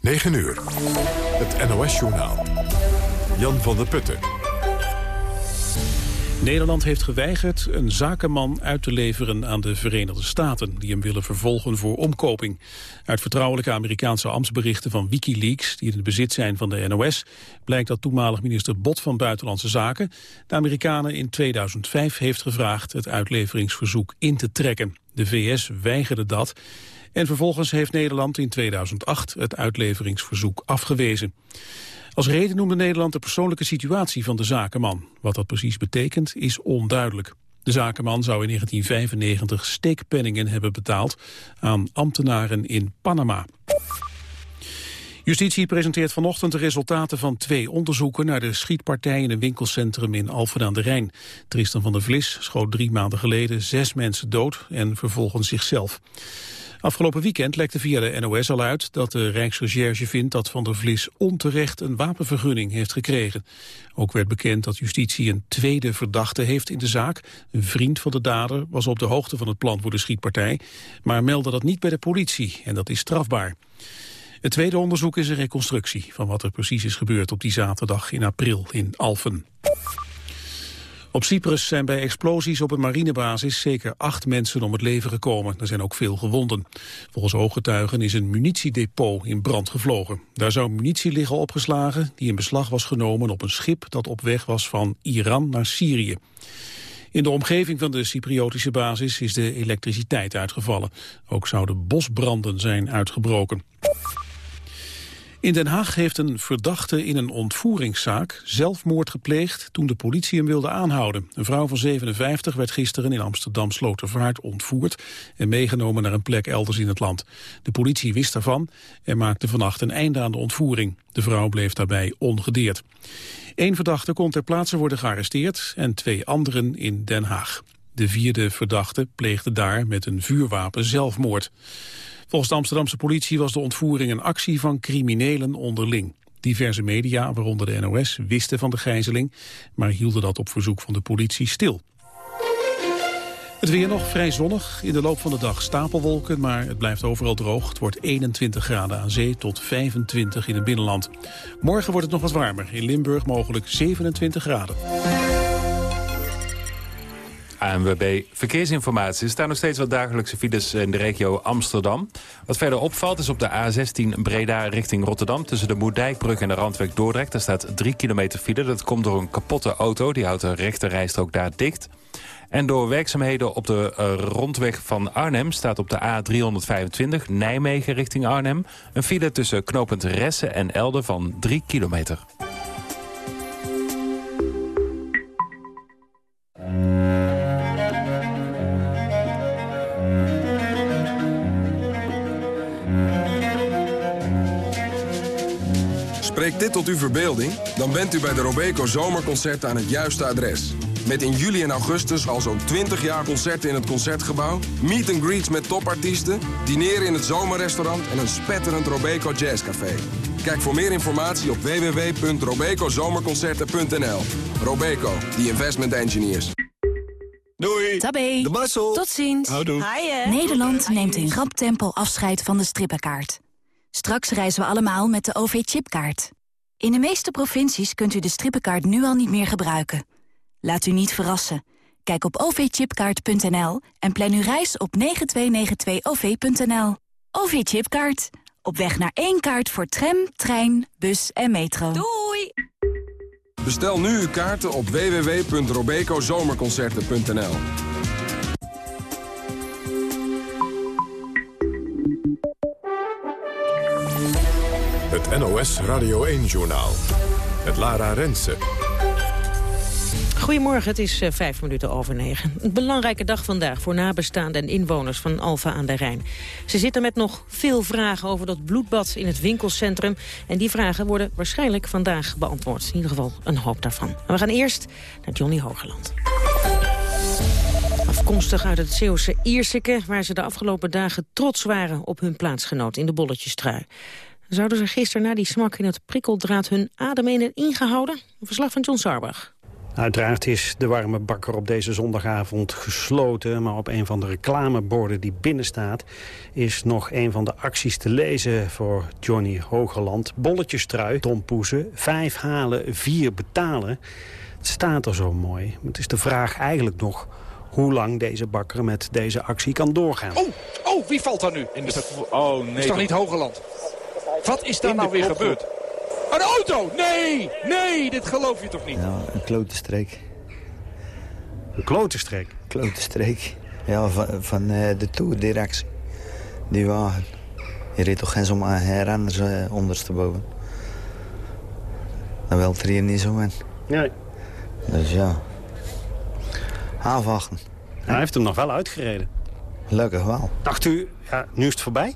9 uur. Het NOS-journaal. Jan van der Putten. Nederland heeft geweigerd een zakenman uit te leveren aan de Verenigde Staten... die hem willen vervolgen voor omkoping. Uit vertrouwelijke Amerikaanse ambtsberichten van Wikileaks... die in het bezit zijn van de NOS... blijkt dat toenmalig minister Bot van Buitenlandse Zaken... de Amerikanen in 2005 heeft gevraagd het uitleveringsverzoek in te trekken. De VS weigerde dat... En vervolgens heeft Nederland in 2008 het uitleveringsverzoek afgewezen. Als reden noemde Nederland de persoonlijke situatie van de zakenman. Wat dat precies betekent is onduidelijk. De zakenman zou in 1995 steekpenningen hebben betaald aan ambtenaren in Panama. Justitie presenteert vanochtend de resultaten van twee onderzoeken naar de schietpartij in een winkelcentrum in Alphen aan de Rijn. Tristan van der Vlis schoot drie maanden geleden zes mensen dood en vervolgens zichzelf. Afgelopen weekend lekte via de NOS al uit dat de Rijksrecherche vindt dat Van der Vlis onterecht een wapenvergunning heeft gekregen. Ook werd bekend dat justitie een tweede verdachte heeft in de zaak. Een vriend van de dader was op de hoogte van het plan voor de schietpartij, maar meldde dat niet bij de politie en dat is strafbaar. Het tweede onderzoek is een reconstructie van wat er precies is gebeurd op die zaterdag in april in Alphen. Op Cyprus zijn bij explosies op een marinebasis zeker acht mensen om het leven gekomen. Er zijn ook veel gewonden. Volgens ooggetuigen is een munitiedepot in brand gevlogen. Daar zou munitie liggen opgeslagen die in beslag was genomen op een schip dat op weg was van Iran naar Syrië. In de omgeving van de Cypriotische basis is de elektriciteit uitgevallen. Ook zouden bosbranden zijn uitgebroken. In Den Haag heeft een verdachte in een ontvoeringszaak zelfmoord gepleegd toen de politie hem wilde aanhouden. Een vrouw van 57 werd gisteren in Amsterdam Slotervaart ontvoerd en meegenomen naar een plek elders in het land. De politie wist daarvan en maakte vannacht een einde aan de ontvoering. De vrouw bleef daarbij ongedeerd. Eén verdachte kon ter plaatse worden gearresteerd en twee anderen in Den Haag. De vierde verdachte pleegde daar met een vuurwapen zelfmoord. Volgens de Amsterdamse politie was de ontvoering een actie van criminelen onderling. Diverse media, waaronder de NOS, wisten van de gijzeling, maar hielden dat op verzoek van de politie stil. Het weer nog vrij zonnig. In de loop van de dag stapelwolken, maar het blijft overal droog. Het wordt 21 graden aan zee tot 25 in het binnenland. Morgen wordt het nog wat warmer. In Limburg mogelijk 27 graden. ANWB Verkeersinformatie. Er staan nog steeds wat dagelijkse files in de regio Amsterdam. Wat verder opvalt is op de A16 Breda richting Rotterdam... tussen de Moerdijkbrug en de Randweg Dordrecht. Daar staat 3 kilometer file. Dat komt door een kapotte auto. Die houdt de rechterrijstrook daar dicht. En door werkzaamheden op de uh, rondweg van Arnhem... staat op de A325 Nijmegen richting Arnhem... een file tussen knooppunt Ressen en Elde van 3 kilometer. Spreekt dit tot uw verbeelding? Dan bent u bij de Robeco Zomerconcerten aan het juiste adres. Met in juli en augustus al zo'n 20 jaar concerten in het Concertgebouw... meet and greets met topartiesten, dineren in het zomerrestaurant... en een spetterend Robeco Jazzcafé. Kijk voor meer informatie op www.robecozomerconcerten.nl. Robeco, the investment engineers. Doei. Tabé. De Marcel. Tot ziens. Houdoe. Nederland neemt in rap tempo afscheid van de strippenkaart. Straks reizen we allemaal met de OV-chipkaart. In de meeste provincies kunt u de strippenkaart nu al niet meer gebruiken. Laat u niet verrassen. Kijk op ovchipkaart.nl en plan uw reis op 9292-OV.nL. OV-chipkaart. Op weg naar één kaart voor tram, trein, bus en metro. Doei! Bestel nu uw kaarten op www.robecozomerconcerten.nl Het NOS Radio 1-journaal. Het Lara Rensen. Goedemorgen, het is uh, vijf minuten over negen. Een belangrijke dag vandaag voor nabestaanden en inwoners van Alfa aan de Rijn. Ze zitten met nog veel vragen over dat bloedbad in het winkelcentrum. En die vragen worden waarschijnlijk vandaag beantwoord. In ieder geval een hoop daarvan. We gaan eerst naar Johnny Hogerland. Afkomstig uit het Zeeuwse Ierseke, waar ze de afgelopen dagen trots waren op hun plaatsgenoot in de bolletjestrui. Zouden ze gisteren na die smak in het prikkeldraad hun adem in en ingehouden? Een verslag van John Sarbach. Uiteraard is de warme bakker op deze zondagavond gesloten... maar op een van de reclameborden die binnen staat... is nog een van de acties te lezen voor Johnny Hogeland. Bolletjestrui, Tom Poesen, vijf halen, vier betalen. Het staat er zo mooi. Het is de vraag eigenlijk nog hoe lang deze bakker met deze actie kan doorgaan. Oh, oh wie valt daar nu? In de... Oh nee. Is toch niet Hogeland? Wat is daar nou weer gebeurd? Een auto! Nee! Nee, dit geloof je toch niet? Ja, een klote streek. Een klote streek? Klote streek. Ja, van, van uh, de toerdirectie. Die wagen. Je reed toch geen zomaar renners uh, ondersteboven. Dan het er hier niet zo in. Nee. Dus ja. Afwachten. Hij heeft hem nog wel uitgereden. Gelukkig wel. Dacht u, ja, nu is het voorbij?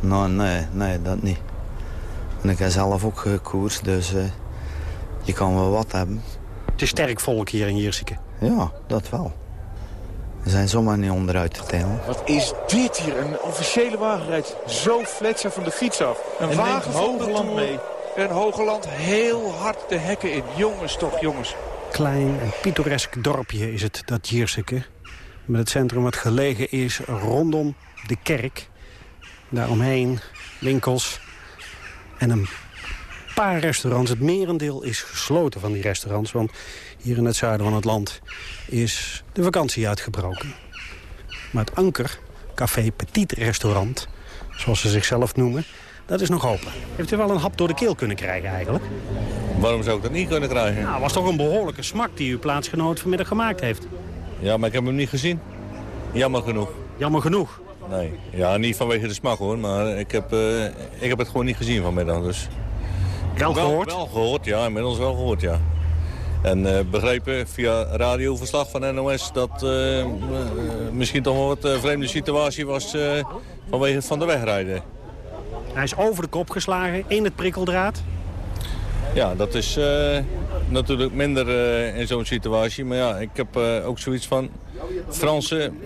Nou, nee, nee, dat niet. En ik heb zelf ook gekoerst, dus uh, je kan wel wat hebben. Het is sterk volk hier in Jierseke. Ja, dat wel. We zijn zomaar niet onderuit te tellen. Wat is dit hier? Een officiële wagen rijdt zo fletser van de fiets af. Een wagen van Hogeland mee. En Hogeland heel hard de hekken in. Jongens toch, jongens. Klein en pittoresk dorpje is het, dat Jierseke. Met het centrum wat gelegen is rondom de kerk. Daaromheen winkels, en een paar restaurants. Het merendeel is gesloten van die restaurants. Want hier in het zuiden van het land is de vakantie uitgebroken. Maar het Anker, Café Petit Restaurant, zoals ze zichzelf noemen... dat is nog open. Heeft u wel een hap door de keel kunnen krijgen eigenlijk? Waarom zou ik dat niet kunnen krijgen? Nou, was toch een behoorlijke smak die uw plaatsgenoot vanmiddag gemaakt heeft. Ja, maar ik heb hem niet gezien. Jammer genoeg. Jammer genoeg? Nee, ja, niet vanwege de smak hoor, maar ik heb, uh, ik heb het gewoon niet gezien vanmiddag. Dus. Wel gehoord? Wel, gehoord, ja, inmiddels wel gehoord, ja. En uh, begrepen via radioverslag van NOS dat uh, misschien toch wel wat vreemde situatie was vanwege het van de wegrijden. Hij is over de kop geslagen in het prikkeldraad. Ja, dat is natuurlijk minder in zo'n situatie. Maar ja, ik heb ook zoiets van... Fransen,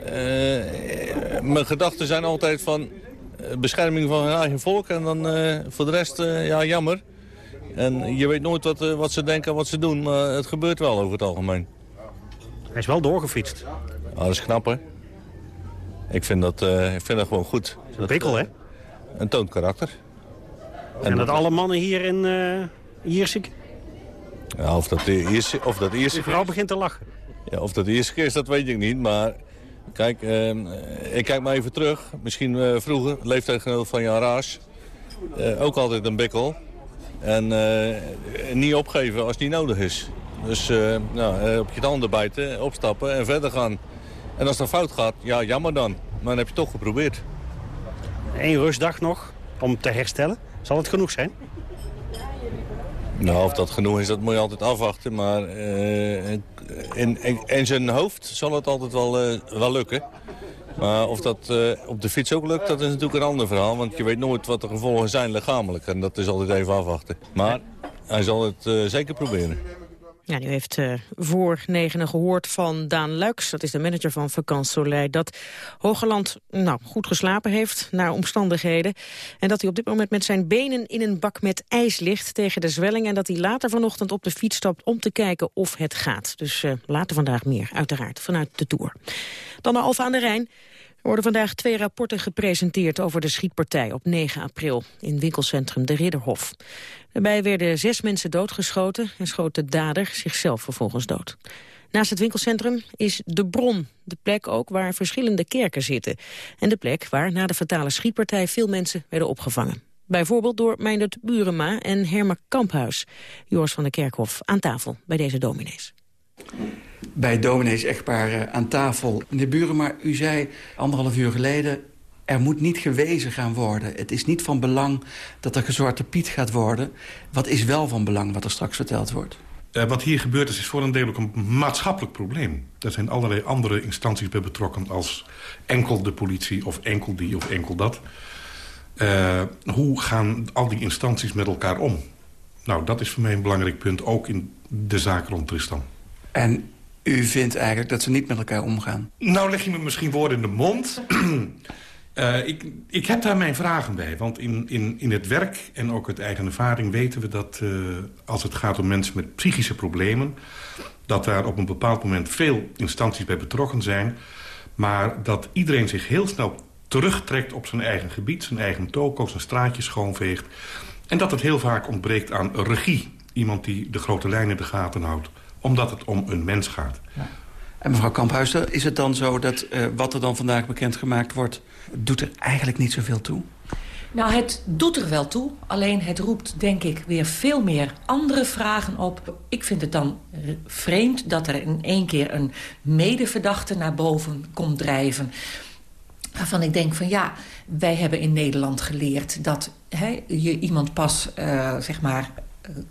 mijn gedachten zijn altijd van eh, bescherming van hun eigen volk. En dan voor de rest, ja, jammer. En je weet nooit wat, wat ze denken en wat ze doen, maar het gebeurt wel over het algemeen. Hij is wel doorgefietst. Ah, dat is knap, hè? Ik vind dat, ik vind dat gewoon goed. Een prikkel, hè? Een toont karakter. En, dat alle mannen hier in Iersik? Ja, of dat Iersik... Of dat Iersik... De vrouw begint te lachen. Ja, of dat de eerste keer is, dat weet ik niet. Maar kijk, eh, ik kijk maar even terug. Misschien uh, vroeger, leeftijdgenoot van Jan Raas. Uh, ook altijd een bikkel. En eh, niet opgeven als het niet nodig is. Dus nou, op je tanden bijten, opstappen en verder gaan. En als dat fout gaat, ja, jammer dan. Maar dan heb je toch geprobeerd. Eén rustdag nog om te herstellen. Zal het genoeg zijn? Nou, of dat genoeg is, dat moet je altijd afwachten. Maar uh, in, zijn hoofd zal het altijd wel, uh, wel lukken. Maar of dat uh, op de fiets ook lukt, dat is natuurlijk een ander verhaal. Want je weet nooit wat de gevolgen zijn lichamelijk. En dat is altijd even afwachten. Maar hij zal het zeker proberen. Ja, u heeft uh, voor negenen gehoord van Daan Luiks. Dat is de manager van Vakant Soleil. Dat Hogeland nou, goed geslapen heeft naar omstandigheden. En dat hij op dit moment met zijn benen in een bak met ijs ligt tegen de zwelling. En dat hij later vanochtend op de fiets stapt om te kijken of het gaat. Dus uh, later vandaag meer, uiteraard, vanuit de Tour. Dan naar Alfa aan de Rijn. Er worden vandaag twee rapporten gepresenteerd over de schietpartij op 9 april in winkelcentrum De Ridderhof. Daarbij werden zes mensen doodgeschoten en schoot de dader zichzelf vervolgens dood. Naast het winkelcentrum is De Bron, de plek ook waar verschillende kerken zitten. En de plek waar na de fatale schietpartij veel mensen werden opgevangen. Bijvoorbeeld door Meindert Burema en Herma Kamphuis. Joris van der Kerkhof aan tafel bij deze dominees bij dominees echtpaar aan tafel. Meneer Burema, u zei anderhalf uur geleden... er moet niet gewezen gaan worden. Het is niet van belang dat er gezorte Piet gaat worden. Wat is wel van belang wat er straks verteld wordt? Uh, wat hier gebeurt is, is voor een deel ook een maatschappelijk probleem. Er zijn allerlei andere instanties bij betrokken... als enkel de politie of enkel die of enkel dat. Uh, hoe gaan al die instanties met elkaar om? Nou, dat is voor mij een belangrijk punt, ook in de zaak rond Tristan. En u vindt eigenlijk dat ze niet met elkaar omgaan? Nou leg je me misschien woorden in de mond. Uh, ik, ik heb daar mijn vragen bij. Want in, in, in het werk en ook uit eigen ervaring weten we dat... Uh, als het gaat om mensen met psychische problemen... dat daar op een bepaald moment veel instanties bij betrokken zijn... maar dat iedereen zich heel snel terugtrekt op zijn eigen gebied... zijn eigen toko, zijn straatje schoonveegt... en dat het heel vaak ontbreekt aan regie. Iemand die de grote lijnen in de gaten houdt. Omdat het om een mens gaat. Ja. En mevrouw Kamphuister, is het dan zo dat uh, wat er dan vandaag bekendgemaakt wordt... doet er eigenlijk niet zoveel toe? Nou, het doet er wel toe. Alleen het roept, denk ik, weer veel meer andere vragen op. Ik vind het dan vreemd dat er in één keer een medeverdachte naar boven komt drijven. Waarvan ik denk van ja, wij hebben in Nederland geleerd... dat hè, je iemand pas, uh, zeg maar,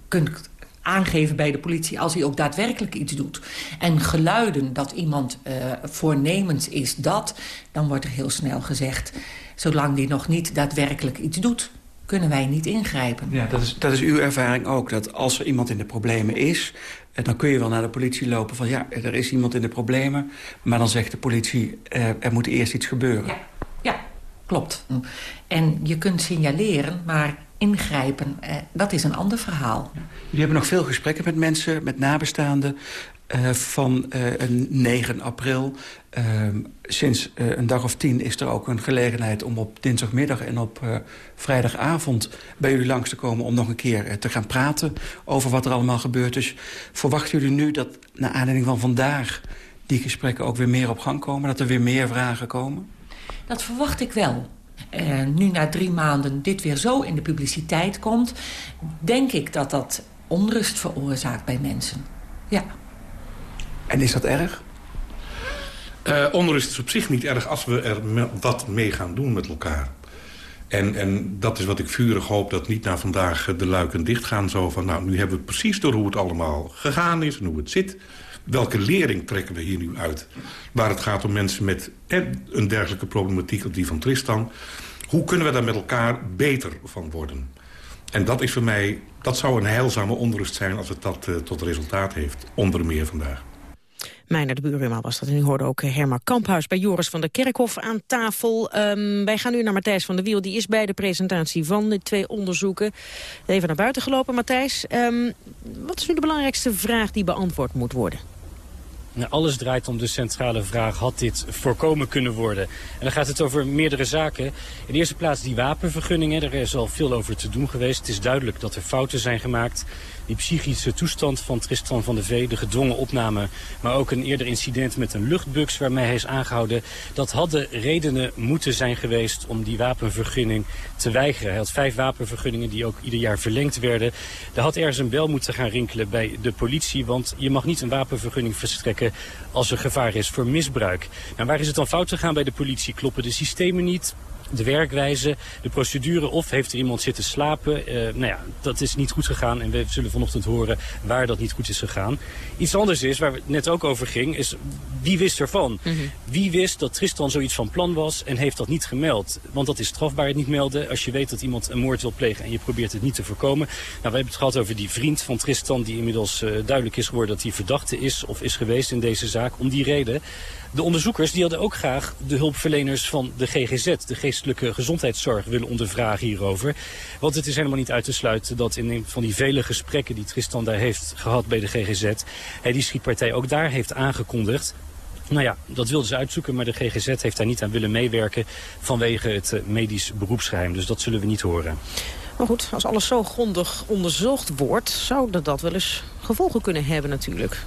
kunt aangeven bij de politie als hij ook daadwerkelijk iets doet. En geluiden dat iemand uh, voornemens is dat... dan wordt er heel snel gezegd... zolang die nog niet daadwerkelijk iets doet kunnen wij niet ingrijpen. Ja, dat is, dat is uw ervaring ook, dat als er iemand in de problemen is... Eh, dan kun je wel naar de politie lopen van ja, er is iemand in de problemen... maar dan zegt de politie, uh, er moet eerst iets gebeuren. Ja, ja, klopt. En je kunt signaleren, maar ingrijpen, eh, dat is een ander verhaal. Jullie hebben nog veel gesprekken met mensen, met nabestaanden... Uh, van uh, 9 april. Uh, sinds uh, een dag of tien is er ook een gelegenheid om op dinsdagmiddag en op vrijdagavond bij jullie langs te komen om nog een keer te gaan praten over wat er allemaal gebeurd is. Verwachten jullie nu dat, naar aanleiding van vandaag, die gesprekken ook weer meer op gang komen? Dat er weer meer vragen komen? Dat verwacht ik wel. Uh, nu na drie maanden dit weer zo in de publiciteit komt... denk ik dat dat onrust veroorzaakt bij mensen. Ja. En is dat erg? Uh, onrust is op zich niet erg als we er wat mee gaan doen met elkaar. En, en dat is wat ik vurig hoop, dat niet na vandaag de luiken dicht gaan. Zo van, nou, nu hebben we precies door hoe het allemaal gegaan is en hoe het zit. Welke lering trekken we hier nu uit? Waar het gaat om mensen met een dergelijke problematiek als die van Tristan. Hoe kunnen we daar met elkaar beter van worden? En dat is voor mij, dat zou een heilzame onrust zijn als het dat uh, tot resultaat heeft. Onder meer vandaag. Mijner de Buurma was dat. En u hoorde ook eh, Herma Kamphuis bij Joris van der Kerkhof aan tafel. Um, wij gaan nu naar Matthijs van der Wiel. Die is bij de presentatie van de twee onderzoeken. Even naar buiten gelopen, Matthijs. Um, wat is nu de belangrijkste vraag die beantwoord moet worden? Nou, alles draait om de centrale vraag, had dit voorkomen kunnen worden? En dan gaat het over meerdere zaken. In de eerste plaats die wapenvergunningen, er is al veel over te doen geweest. Het is duidelijk dat er fouten zijn gemaakt die psychische toestand van Tristan van de Vee, de gedwongen opname, maar ook een eerder incident met een luchtbux waarmee hij is aangehouden, dat hadden redenen moeten zijn geweest om die wapenvergunning te weigeren. Hij had vijf wapenvergunningen die ook ieder jaar verlengd werden. Er had ergens een bel moeten gaan rinkelen bij de politie, want je mag niet een wapenvergunning verstrekken als er gevaar is voor misbruik. Nou, waar is het dan fout gegaan bij de politie? Kloppen de systemen niet? De werkwijze, de procedure of heeft er iemand zitten slapen. Uh, nou ja, dat is niet goed gegaan en we zullen vanochtend horen waar dat niet goed is gegaan. Iets anders is, waar het net ook over ging, is wie wist ervan? Mm -hmm. Wie wist dat Tristan zoiets van plan was en heeft dat niet gemeld? Want dat is strafbaar het niet melden als je weet dat iemand een moord wil plegen en je probeert het niet te voorkomen. Nou, we hebben het gehad over die vriend van Tristan die inmiddels uh, duidelijk is geworden dat hij verdachte is of is geweest in deze zaak. Om die reden de onderzoekers die hadden ook graag de hulpverleners van de GGZ, de geestelijke gezondheidszorg, willen ondervragen hierover. Want het is helemaal niet uit te sluiten dat in een van die vele gesprekken die Tristan daar heeft gehad bij de GGZ, hij die schietpartij ook daar heeft aangekondigd. Nou ja, dat wilden ze uitzoeken, maar de GGZ heeft daar niet aan willen meewerken vanwege het eh, medisch beroepsgeheim. Dus dat zullen we niet horen. Maar goed, als alles zo grondig onderzocht wordt, zou dat wel eens gevolgen kunnen hebben natuurlijk.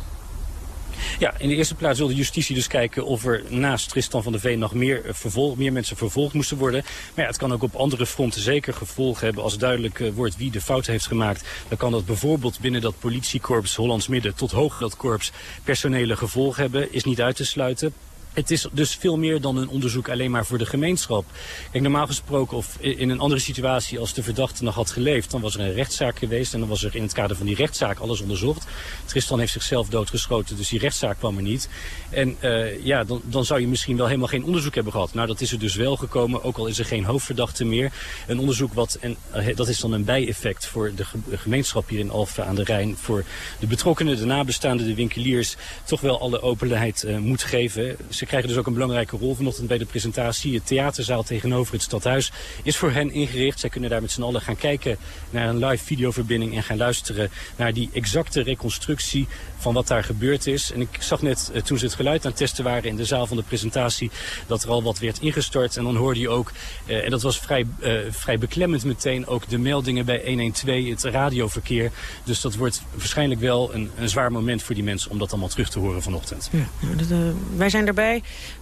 Ja, in de eerste plaats wilde justitie dus kijken of er naast Tristan van der Veen nog meer, vervolg, meer mensen vervolgd moesten worden. Maar ja, het kan ook op andere fronten zeker gevolgen hebben als duidelijk uh, wordt wie de fout heeft gemaakt. Dan kan dat bijvoorbeeld binnen dat politiekorps Hollands Midden tot hoog korps personele gevolgen hebben. Is niet uit te sluiten. Het is dus veel meer dan een onderzoek alleen maar voor de gemeenschap. Kijk, normaal gesproken of in een andere situatie als de verdachte nog had geleefd... dan was er een rechtszaak geweest en dan was er in het kader van die rechtszaak alles onderzocht. Tristan heeft zichzelf doodgeschoten, dus die rechtszaak kwam er niet. En uh, ja, dan, dan zou je misschien wel helemaal geen onderzoek hebben gehad. Nou, dat is er dus wel gekomen, ook al is er geen hoofdverdachte meer. Een onderzoek wat, en uh, dat is dan een bijeffect voor de gemeenschap hier in Alphen aan de Rijn... voor de betrokkenen, de nabestaanden, de winkeliers... toch wel alle openheid uh, moet geven Ze krijgen dus ook een belangrijke rol vanochtend bij de presentatie. Het theaterzaal tegenover het stadhuis is voor hen ingericht. Zij kunnen daar met z'n allen gaan kijken naar een live videoverbinding... en gaan luisteren naar die exacte reconstructie van wat daar gebeurd is. En ik zag net, eh, toen ze het geluid aan het testen waren in de zaal van de presentatie... dat er al wat werd ingestort. En dan hoorde je ook, eh, en dat was vrij, uh, vrij beklemmend meteen... ook de meldingen bij 112, het radioverkeer. Dus dat wordt waarschijnlijk wel een, een zwaar moment voor die mensen... om dat allemaal terug te horen vanochtend. Ja, uh, wij zijn erbij.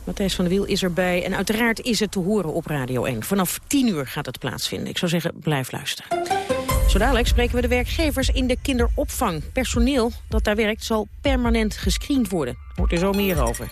Matthijs van der Wiel is erbij. En uiteraard is het te horen op Radio 1. Vanaf 10 uur gaat het plaatsvinden. Ik zou zeggen, blijf luisteren. Zo dadelijk spreken we de werkgevers in de kinderopvang. Personeel dat daar werkt zal permanent gescreend worden. Hoort er zo meer over.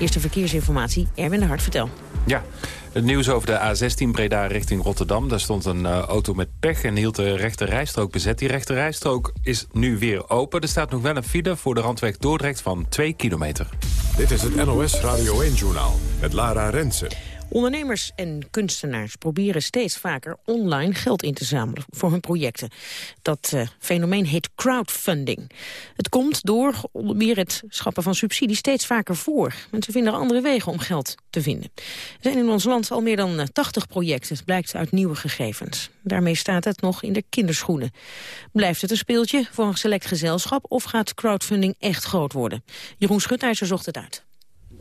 Eerste verkeersinformatie, Erwin de Hart, vertel. Ja, het nieuws over de A16 Breda richting Rotterdam. Daar stond een uh, auto met pech en hield de rechte rijstrook bezet. Die rechte rijstrook is nu weer open. Er staat nog wel een file voor de randweg Dordrecht van 2 kilometer. Dit is het NOS Radio 1-journaal met Lara Rensen. Ondernemers en kunstenaars proberen steeds vaker online geld in te zamelen voor hun projecten. Dat uh, fenomeen heet crowdfunding. Het komt door meer het schappen van subsidies steeds vaker voor. Mensen vinden er andere wegen om geld te vinden. Er zijn in ons land al meer dan 80 projecten, het blijkt uit nieuwe gegevens. Daarmee staat het nog in de kinderschoenen. Blijft het een speeltje voor een select gezelschap of gaat crowdfunding echt groot worden? Jeroen Schutijzer zocht het uit.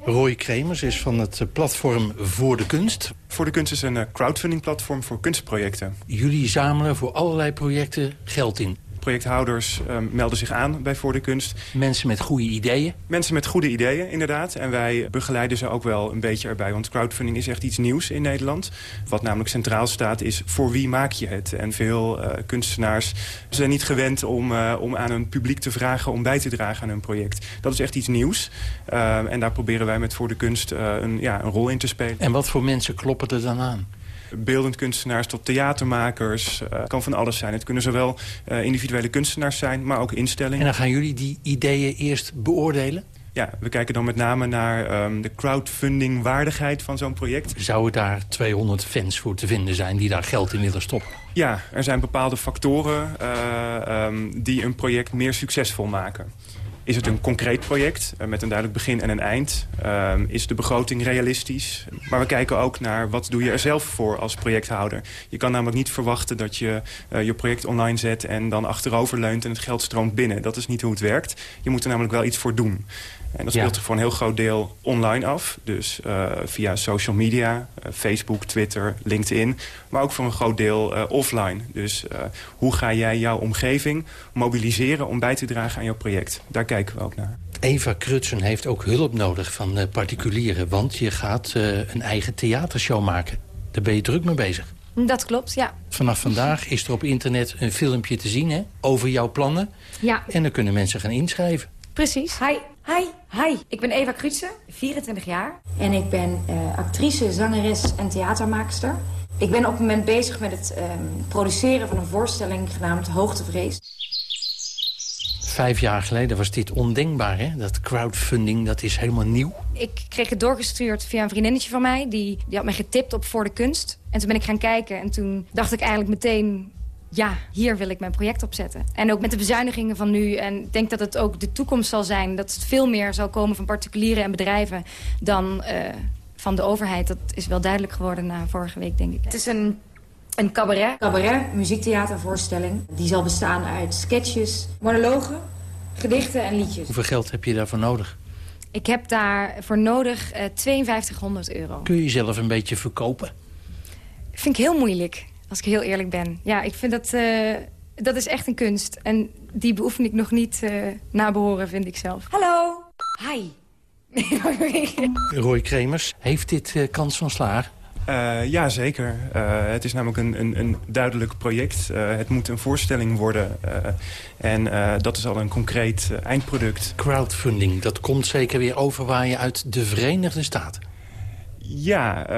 Roy Kremers is van het platform Voor de Kunst. Voor de Kunst is een crowdfunding platform voor kunstprojecten. Jullie zamelen voor allerlei projecten geld in. Projecthouders uh, melden zich aan bij Voor de Kunst. Mensen met goede ideeën? Mensen met goede ideeën, inderdaad. En wij begeleiden ze ook wel een beetje erbij. Want crowdfunding is echt iets nieuws in Nederland. Wat namelijk centraal staat is voor wie maak je het? En veel uh, kunstenaars zijn niet gewend om, uh, om aan een publiek te vragen... om bij te dragen aan hun project. Dat is echt iets nieuws. en daar proberen wij met Voor de Kunst een, ja, een rol in te spelen. En wat voor mensen kloppen er dan aan? Beeldend kunstenaars tot theatermakers. Het uh, kan van alles zijn. Het kunnen zowel uh, individuele kunstenaars zijn, maar ook instellingen. En dan gaan jullie die ideeën eerst beoordelen? Ja, we kijken dan met name naar um, de crowdfunding-waardigheid van zo'n project. Zouden daar 200 fans voor te vinden zijn die daar geld in willen stoppen? Ja, er zijn bepaalde factoren uh, um, die een project meer succesvol maken. Is het een concreet project uh, met een duidelijk begin en een eind? Uh, is de begroting realistisch? Maar we kijken ook naar wat doe je er zelf voor als projecthouder. Je kan namelijk niet verwachten dat je uh, je project online zet... en dan achterover leunt en het geld stroomt binnen. Dat is niet hoe het werkt. Je moet er namelijk wel iets voor doen. En dat speelt zich voor een heel groot deel online af. Dus uh, via social media, uh, Facebook, Twitter, LinkedIn. Maar ook voor een groot deel uh, offline. Dus hoe ga jij jouw omgeving mobiliseren om bij te dragen aan jouw project? Daar kijken we ook naar. Eva Krutsen heeft ook hulp nodig van particulieren. Want je gaat een eigen theatershow maken. Daar ben je druk mee bezig. Dat klopt, ja. Vanaf vandaag is er op internet een filmpje te zien hè, over jouw plannen. Ja. En dan kunnen mensen gaan inschrijven. Precies. Hi. Hi. Hi. Ik ben Eva Krutse, 24 jaar. En ik ben uh, actrice, zangeres en theatermaakster. Ik ben op het moment bezig met het um, produceren van een voorstelling genaamd Hoogtevrees. Vijf jaar geleden was dit ondenkbaar, hè? Dat crowdfunding, dat is helemaal nieuw. Ik kreeg het doorgestuurd via een vriendinnetje van mij. Die, die had mij getipt op Voor de Kunst. En toen ben ik gaan kijken. En toen dacht ik eigenlijk meteen ja, hier wil ik mijn project op zetten. En ook met de bezuinigingen van nu. En ik denk dat het ook de toekomst zal zijn. Dat het veel meer zal komen van particulieren en bedrijven dan uh, van de overheid. Dat is wel duidelijk geworden na vorige week, denk ik. Het is een, een cabaret. Cabaret, muziektheatervoorstelling. Die zal bestaan uit sketches, monologen, gedichten en liedjes. Hoeveel geld heb je daarvoor nodig? Ik heb daarvoor nodig uh, 5200 euro. Kun je jezelf een beetje verkopen? Vind ik heel moeilijk. Als ik heel eerlijk ben. Ja, ik vind dat... Uh, dat is echt een kunst. En die beoefen ik nog niet uh, na behoren, vind ik zelf. Hallo. Hi. Roy Kremers, heeft dit uh, kans van slagen? Uh, ja, zeker. Uh, het is namelijk een, een, een duidelijk project. Uh, het moet een voorstelling worden. en dat is al een concreet eindproduct. Crowdfunding, dat komt zeker weer overwaaien uit de Verenigde Staten. Ja,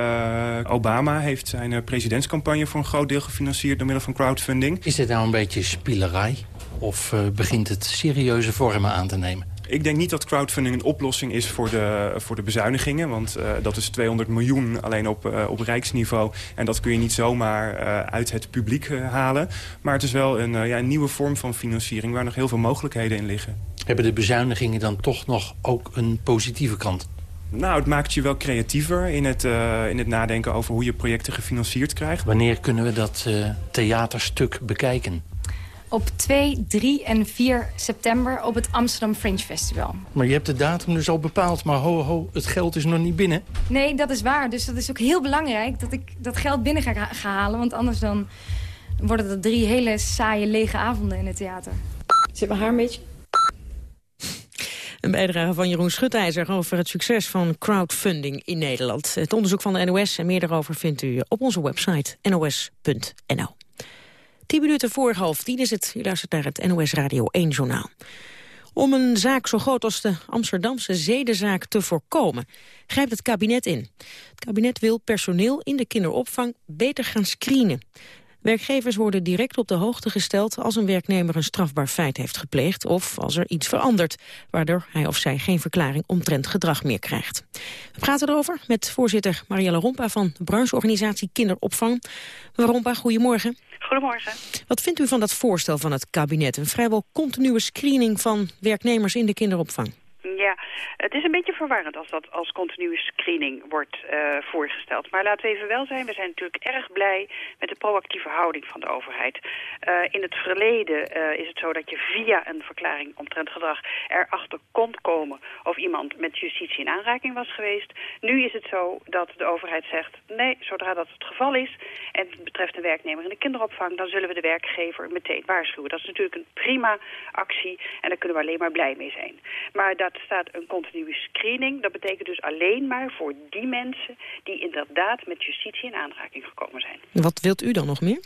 uh, Obama heeft zijn uh, presidentscampagne voor een groot deel gefinancierd door middel van crowdfunding. Is dit nou een beetje spielerij? Of uh, begint het serieuze vormen aan te nemen? Ik denk niet dat crowdfunding een oplossing is voor de, voor de bezuinigingen. Want uh, dat is 200 miljoen alleen op, uh, op rijksniveau. En dat kun je niet zomaar uh, uit het publiek halen. Maar het is wel een, ja, een nieuwe vorm van financiering... waar nog heel veel mogelijkheden in liggen. Hebben de bezuinigingen dan toch nog ook een positieve kant? Nou, het maakt je wel creatiever in het, in het nadenken over hoe je projecten gefinancierd krijgt. Wanneer kunnen we dat theaterstuk bekijken? op 2, 3 en 4 september op het Amsterdam Fringe Festival. Maar je hebt de datum dus al bepaald, maar ho, ho, het geld is nog niet binnen. Nee, dat is waar. Dus dat is ook heel belangrijk dat ik dat geld binnen ga, ga halen. Want anders dan worden het drie hele saaie, lege avonden in het theater. Zit mijn haar een beetje? Een bijdrage van Jeroen Schutijzer over het succes van crowdfunding in Nederland. Het onderzoek van de NOS en meer daarover vindt u op onze website nos.nl. Tien minuten voor half tien is het. U luistert naar het NOS Radio 1 journaal. Om een zaak zo groot als de Amsterdamse zedenzaak te voorkomen, grijpt het kabinet in. Het kabinet wil personeel in de kinderopvang beter gaan screenen. Werkgevers worden direct op de hoogte gesteld als een werknemer een strafbaar feit heeft gepleegd of als er iets verandert, waardoor hij of zij geen verklaring omtrent gedrag meer krijgt. We praten erover met voorzitter Marielle Rompa van de brancheorganisatie Kinderopvang. Mevrouw Rompa, goedemorgen. Goedemorgen. Wat vindt u van dat voorstel van het kabinet? Een vrijwel continue screening van werknemers in de kinderopvang? Ja, het is een beetje verwarrend als dat als continue screening wordt uh, voorgesteld. Maar laten we even wel zijn, we zijn natuurlijk erg blij met de proactieve houding van de overheid. Uh, in het verleden uh, is het zo dat je via een verklaring omtrent gedrag erachter kon komen of iemand met justitie in aanraking was geweest. Nu is het zo dat de overheid zegt, nee, zodra dat het geval is en het betreft een werknemer in de kinderopvang, dan zullen we de werkgever meteen waarschuwen. Dat is natuurlijk een prima actie en daar kunnen we alleen maar blij mee zijn. Maar dat staat een continue screening. Dat betekent dus alleen maar voor die mensen die inderdaad met justitie in aanraking gekomen zijn. Wat wilt u dan nog meer?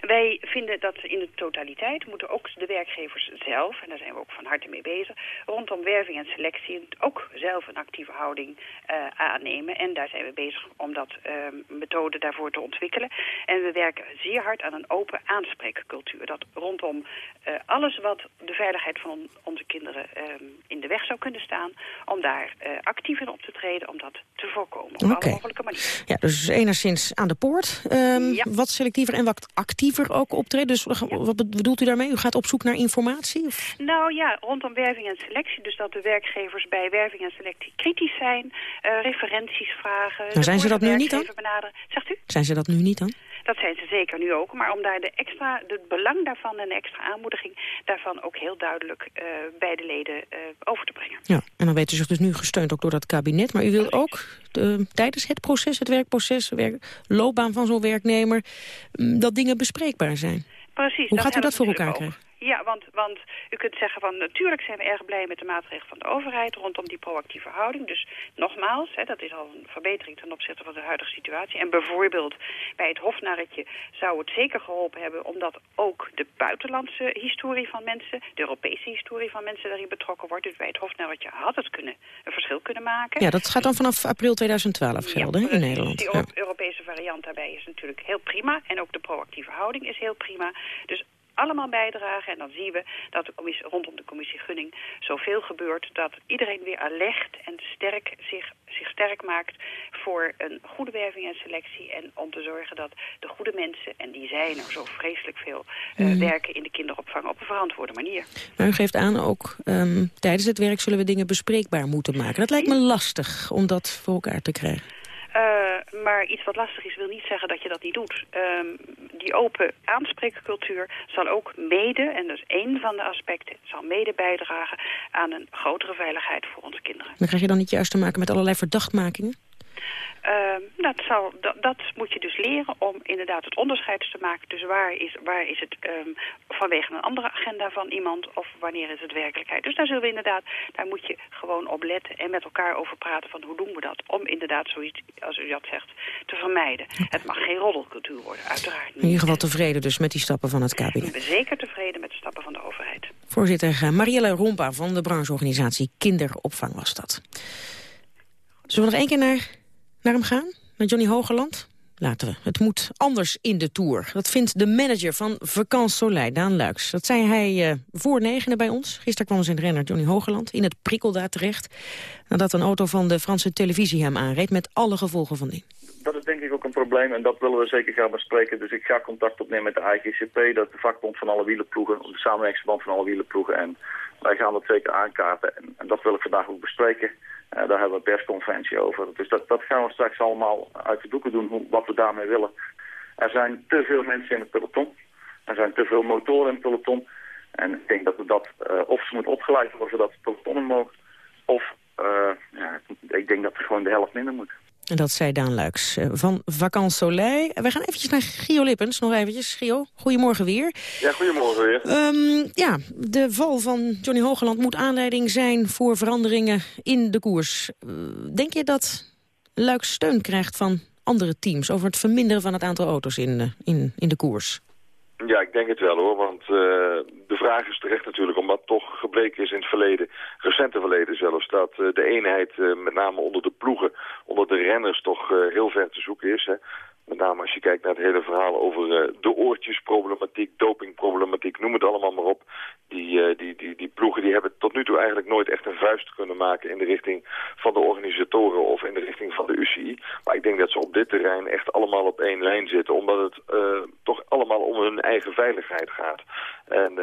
Wij vinden dat in de totaliteit moeten ook de werkgevers zelf, en daar zijn we ook van harte mee bezig, rondom werving en selectie ook zelf een actieve houding uh, aannemen. En daar zijn we bezig om dat uh, methode daarvoor te ontwikkelen. En we werken zeer hard aan een open aanspreekcultuur. Dat rondom uh, alles wat de veiligheid van onze kinderen in de weg zou kunnen staan, om daar actief in op te treden, om dat te voorkomen. Op okay. alle mogelijke manieren. Ja, dus enigszins aan de poort. Um, ja. Wat selectiever en wat actiever ook optreden. Dus wat bedoelt u daarmee? U gaat op zoek naar informatie? Of? Nou ja, rondom werving en selectie. Dus dat de werkgevers bij werving en selectie kritisch zijn. Uh, referenties vragen. Maar zijn ze dat nu niet dan? Benaderen. Zegt u? Zijn ze dat nu niet dan? Dat zijn ze zeker nu ook. Maar om daar de extra, het belang daarvan en de extra aanmoediging daarvan ook heel duidelijk uh, bij de leden uh, over te brengen. Ja, en dan weet u zich dus nu gesteund ook door dat kabinet. Maar u wilt ook de, tijdens het proces, het werkproces, werk, loopbaan van zo'n werknemer, dat dingen bespreekbaar zijn. Precies. Hoe gaat u dat voor elkaar krijgen? Ja, want, want u kunt zeggen van natuurlijk zijn we erg blij met de maatregelen van de overheid rondom die proactieve houding. Dus nogmaals, hè, dat is al een verbetering ten opzichte van de huidige situatie. En bijvoorbeeld bij het hofnarretje zou het zeker geholpen hebben omdat ook de buitenlandse historie van mensen, de Europese historie van mensen daarin betrokken wordt. Dus bij het hofnarretje had het kunnen, een verschil kunnen maken. Ja, dat gaat dan vanaf april 2012 gelden ja, in Nederland. Die ja. Europese variant daarbij is natuurlijk heel prima. En ook de proactieve houding is heel prima. Dus allemaal bijdragen. En dan zien we dat de commissie, rondom de commissie Gunning zoveel gebeurt... dat iedereen weer alert en sterk zich, zich sterk maakt voor een goede werving en selectie... en om te zorgen dat de goede mensen, en die zijn er zo vreselijk veel... Uh, mm. werken in de kinderopvang op een verantwoorde manier. Maar u geeft aan ook, um, tijdens het werk zullen we dingen bespreekbaar moeten maken. Dat lijkt me lastig om dat voor elkaar te krijgen. Uh, maar iets wat lastig is, wil niet zeggen dat je dat niet doet. Um, die open aanspreekcultuur zal ook mede, en dat is één van de aspecten... zal mede bijdragen aan een grotere veiligheid voor onze kinderen. Maar krijg je dan niet juist te maken met allerlei verdachtmakingen? Uh, dat, zal, dat, dat, moet je dus leren om inderdaad het onderscheid te maken. Dus waar is, waar is het um, vanwege een andere agenda van iemand of wanneer is het werkelijkheid. Dus daar zullen we inderdaad, daar moet je gewoon op letten en met elkaar over praten van hoe doen we dat. Om inderdaad zoiets, als u dat zegt, te vermijden. Het mag geen roddelcultuur worden, uiteraard niet. In ieder geval tevreden dus met die stappen van het kabinet. Ik ben zeker tevreden met de stappen van de overheid. Voorzitter eh, Marielle Rompa van de brancheorganisatie Kinderopvang was dat. Zullen we nog één keer naar naar hem gaan? Naar Johnny Hogerland? Laten we. Het moet anders in de Tour. Dat vindt de manager van Vacances Soleil, Daan Luiks. Dat zei hij uh, voor negenen bij ons. Gisteren kwam zijn renner Johnny Hogerland in het prikkel daar terecht... nadat een auto van de Franse televisie hem aanreed... met alle gevolgen van die. Dat is denk ik ook een probleem en dat willen we zeker gaan bespreken. Dus ik ga contact opnemen met de IGCP, dat de vakbond van alle wielenploegen... de samenwerkingsverband van alle wielenploegen. En wij gaan dat zeker aankaarten en, en dat wil ik vandaag ook bespreken daar hebben we een persconferentie over. Dus dat, dat gaan we straks allemaal uit de doeken doen, hoe, wat we daarmee willen. Er zijn te veel mensen in het peloton. Er zijn te veel motoren in het peloton. En ik denk dat we dat, of ze moet opgeleid worden zodat ze pelotonnen mogen, of ja, ik denk dat er gewoon de helft minder moet. En dat zei Daan Luiks eh, van Vacances Soleil. We gaan eventjes naar Gio Lippens, nog eventjes. Gio, goedemorgen weer. Ja, goedemorgen weer. Um, ja, de val van Johnny Hogeland moet aanleiding zijn voor veranderingen in de koers. Uh, denk je dat Luiks steun krijgt van andere teams... over het verminderen van het aantal auto's in, uh, in, in de koers? Ja, ik denk het wel hoor, want uh, de vraag is terecht natuurlijk, omdat toch gebleken is in het verleden, recente verleden zelfs, dat uh, de eenheid uh, met name onder de ploegen, onder de renners toch heel ver te zoeken is. Hè. Met name als je kijkt naar het hele verhaal over uh, de oortjesproblematiek, dopingproblematiek, noem het allemaal maar op. Die, uh, die, die, die ploegen die hebben tot nu toe eigenlijk nooit echt een vuist kunnen maken in de richting van de organisatoren of in de richting van de UCI. Maar ik denk dat ze op dit terrein echt allemaal op één lijn zitten, omdat het uh, toch allemaal om hun eigen veiligheid gaat. En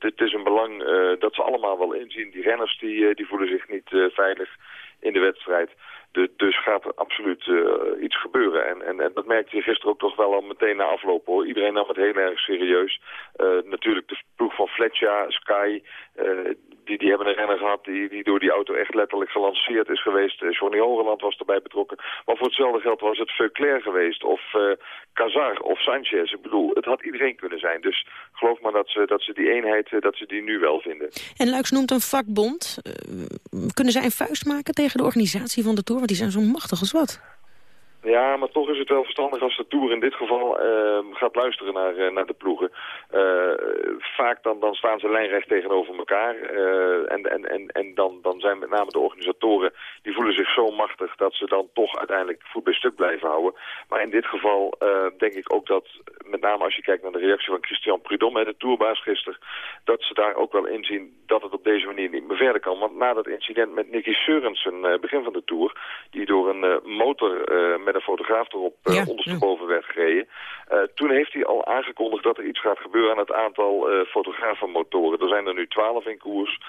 het is een belang dat ze allemaal wel inzien. Die renners die, die voelen zich niet veilig in de wedstrijd. De, dus gaat er absoluut uh, iets gebeuren. En, en, en dat merkte je gisteren ook toch wel al meteen na afloop hoor. Iedereen nam het heel erg serieus. Uh, natuurlijk de ploeg van Fletcher, Sky, uh, die, die hebben een renner gehad die, die door die auto echt letterlijk gelanceerd is geweest. Uh, Johnny Hogeland was erbij betrokken. Maar voor hetzelfde geld was het Veuclair geweest of uh, Cazar of Sanchez. Ik bedoel, het had iedereen kunnen zijn. Dus geloof maar dat ze, dat ze die eenheid, uh, dat ze die nu wel vinden. En Luiks noemt een vakbond. kunnen zij een vuist maken tegen de organisatie van de Tour? Want die zijn zo machtig als wat. Ja, maar toch is het wel verstandig als de Tour in dit geval uh, gaat luisteren naar, uh, naar de ploegen. Uh, vaak dan, dan staan ze lijnrecht tegenover elkaar. en en, en, en dan, dan zijn met name de organisatoren, die voelen zich zo machtig dat ze dan toch uiteindelijk voet bij stuk blijven houden. Maar in dit geval denk ik ook dat, met name als je kijkt naar de reactie van Christian Prudhomme, de Tourbaas gisteren, dat ze daar ook wel inzien dat het op deze manier niet meer verder kan. Want na dat incident met Nicky Seurensen, begin van de Tour, die door een motor een fotograaf erop ja, ondersteboven werd gereden. Uh, toen heeft hij al aangekondigd dat er iets gaat gebeuren aan het aantal uh, fotografenmotoren. Er zijn er nu twaalf in koers.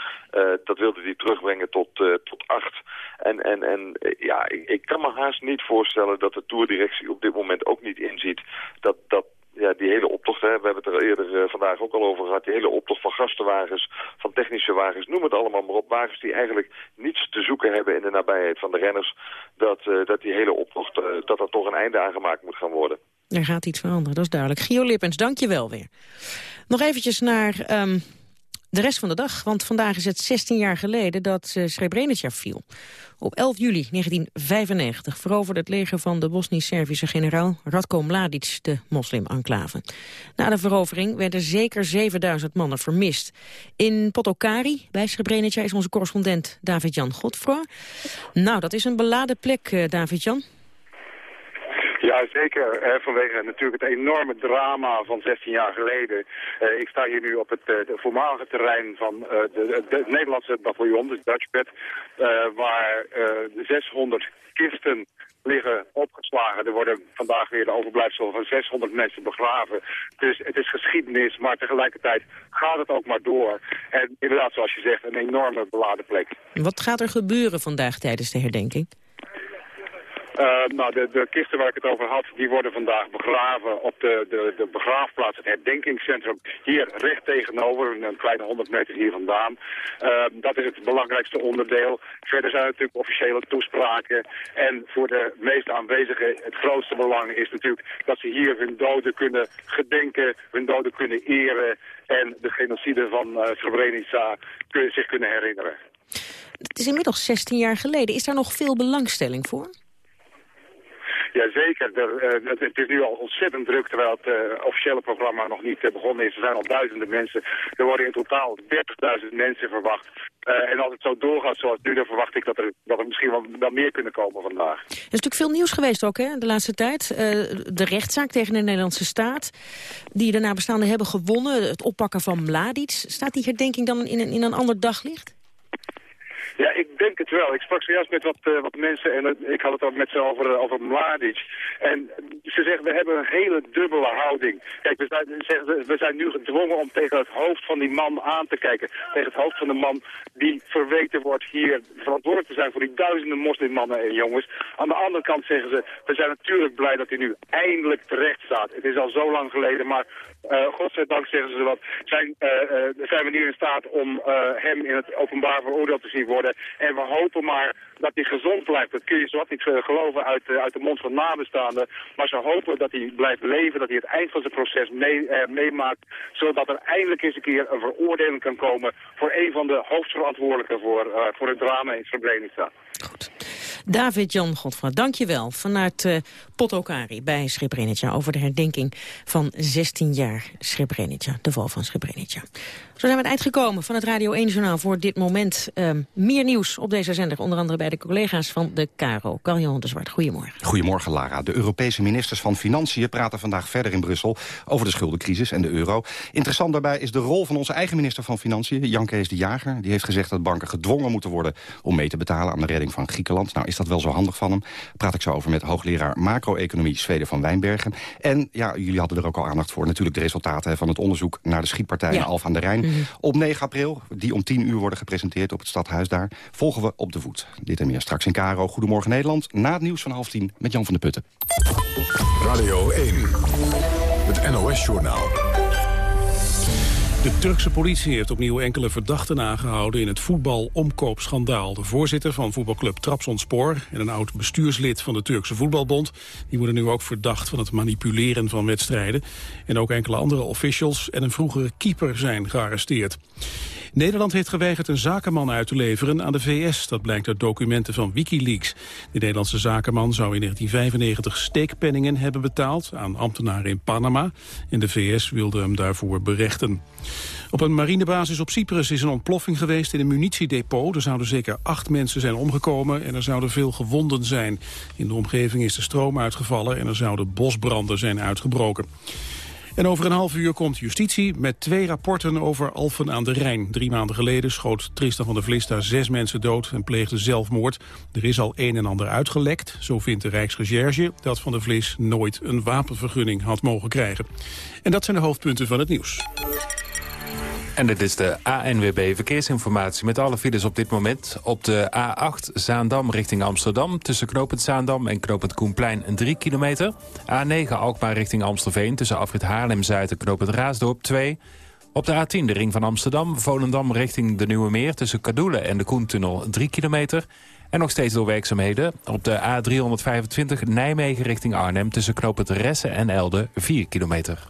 dat wilde hij terugbrengen tot, tot acht. En, en, en ja, ik, ik kan me haast niet voorstellen dat de toerdirectie op dit moment ook niet inziet dat, dat ja, die hele optocht, hè, we hebben het er eerder uh, vandaag ook al over gehad, die hele optocht van gastenwagens, van technische wagens, noem het allemaal maar op, wagens die eigenlijk niets te zoeken hebben in de nabijheid van de renners, dat, uh, dat die hele optocht, uh, dat er toch een einde aan gemaakt moet gaan worden. Er gaat iets veranderen, dat is duidelijk. Gio Lippens, dank je wel weer. Nog eventjes naar um, de rest van de dag, want vandaag is het 16 jaar geleden dat uh, Srebrenica viel. Op 11 juli 1995 veroverde het leger van de Bosnisch-Servische generaal Radko Mladic de moslim-enclave. Na de verovering werden zeker 7000 mannen vermist. In Potokari, bij Srebrenica, is onze correspondent David-Jan Godfroy. Nou, dat is een beladen plek, uh, David-Jan. Ja, zeker. Eh, vanwege natuurlijk het enorme drama van 16 jaar geleden. Eh, ik sta hier nu op het uh, de voormalige terrein van de, Nederlandse bataljon, dus Dutchbed, waar 600 kisten liggen opgeslagen. Er worden vandaag weer de overblijfselen van 600 mensen begraven. Dus het is geschiedenis, maar tegelijkertijd gaat het ook maar door. En inderdaad, zoals je zegt, een enorme beladen plek. Wat gaat er gebeuren vandaag tijdens de herdenking? Uh, nou, de, kisten waar ik het over had, die worden vandaag begraven op de, de, de begraafplaats, het herdenkingscentrum. Hier recht tegenover, een kleine 100 meter hier vandaan. Uh, dat is het belangrijkste onderdeel. Verder zijn er natuurlijk officiële toespraken. En voor de meeste aanwezigen, het grootste belang is natuurlijk dat ze hier hun doden kunnen gedenken, hun doden kunnen eren en de genocide van uh, Srebrenica kun, zich kunnen herinneren. Het is inmiddels 16 jaar geleden. Is daar nog veel belangstelling voor? Jazeker, er, uh, het is nu al ontzettend druk terwijl het uh, officiële programma nog niet uh, begonnen is. Er zijn al duizenden mensen. Er worden in totaal 30.000 mensen verwacht. en als het zo doorgaat zoals nu, dan verwacht ik dat er, dat er misschien wel, meer kunnen komen vandaag. Er is natuurlijk veel nieuws geweest ook hè, de laatste tijd. de rechtszaak tegen de Nederlandse staat, die de nabestaanden hebben gewonnen. Het oppakken van Mladic. Staat die herdenking dan in een, in een ander daglicht? Ja, ik denk het wel. Ik sprak zojuist met wat, uh, wat mensen en ik had het ook met ze over, uh, over Mladic. En ze zeggen, we hebben een hele dubbele houding. Kijk, we zijn, we zijn nu gedwongen om tegen het hoofd van die man aan te kijken. Tegen het hoofd van de man die verweten wordt hier verantwoordelijk te zijn voor die duizenden moslimmannen en jongens. Aan de andere kant zeggen ze, we zijn natuurlijk blij dat hij nu eindelijk terecht staat. Het is al zo lang geleden, maar godzijdank zeggen ze wat, zijn, uh, uh, zijn we nu in staat om hem in het openbaar veroordeeld te zien worden. En we hopen maar dat hij gezond blijft. Dat kun je zo niet geloven uit, uit de mond van nabestaanden. Maar ze hopen dat hij blijft leven, dat hij het eind van zijn proces mee, meemaakt. Zodat er eindelijk eens een keer een veroordeling kan komen voor een van de hoofdverantwoordelijken voor, voor het drama in Srebrenica. Goed. David-Jan Godfra, dank je wel. Vanuit uh, Potokari bij Srebrenica over de herdenking van 16 jaar Srebrenica, de val van Srebrenica. Zo zijn we het eind gekomen van het Radio 1-journaal voor dit moment. Um, meer nieuws op deze zender, onder andere bij de collega's van de KRO. Carl de Zwart, goedemorgen. Goedemorgen, Lara. De Europese ministers van Financiën praten vandaag verder in Brussel over de schuldencrisis en de euro. Interessant daarbij is de rol van onze eigen minister van Financiën, Jan Kees de Jager. Die heeft gezegd dat banken gedwongen moeten worden om mee te betalen aan de redding van Griekenland. Nou, is dat wel zo handig van hem? Praat ik zo over met hoogleraar macro-economie Zweden van Wijnbergen. En ja, jullie hadden er ook al aandacht voor. Natuurlijk de resultaten van het onderzoek naar de schietpartij ja. Alphen aan de Rijn. Mm -hmm. Op 9 april, die om 10 uur worden gepresenteerd op het stadhuis daar, volgen we op de voet. Dit en meer straks in Caro. Goedemorgen Nederland. Na het nieuws van half tien met Jan van der Putten. Radio 1, het NOS-journaal. De Turkse politie heeft opnieuw enkele verdachten aangehouden in het voetbalomkoopschandaal. De voorzitter van voetbalclub Trabzonspor en een oud bestuurslid van de Turkse voetbalbond... die worden nu ook verdacht van het manipuleren van wedstrijden. En ook enkele andere officials en een vroegere keeper zijn gearresteerd. Nederland heeft geweigerd een zakenman uit te leveren aan de VS. Dat blijkt uit documenten van Wikileaks. De Nederlandse zakenman zou in 1995 steekpenningen hebben betaald... aan ambtenaren in Panama. En de VS wilde hem daarvoor berechten. Op een marinebasis op Cyprus is een ontploffing geweest in een munitiedepot. Er zouden zeker acht mensen zijn omgekomen en er zouden veel gewonden zijn. In de omgeving is de stroom uitgevallen en er zouden bosbranden zijn uitgebroken. En over een half uur komt justitie met twee rapporten over Alphen aan de Rijn. Drie maanden geleden schoot Tristan van der Vlis daar zes mensen dood en pleegde zelfmoord. Er is al een en ander uitgelekt. Zo vindt de Rijksrecherche dat van der Vlis nooit een wapenvergunning had mogen krijgen. En dat zijn de hoofdpunten van het nieuws. En dit is de ANWB Verkeersinformatie met alle files op dit moment. Op de A8 Zaandam richting Amsterdam. Tussen knooppunt Zaandam en knooppunt Koenplein 3 kilometer. A9 Alkmaar richting Amstelveen. Tussen afrit Haarlem-Zuid en knooppunt Raasdorp 2. Op de A10 de ring van Amsterdam. Volendam richting de Nieuwe Meer. Tussen Kadoelen en de Koentunnel 3 kilometer. En nog steeds door werkzaamheden. Op de A325 Nijmegen richting Arnhem. Tussen knooppunt Ressen en Elde 4 kilometer.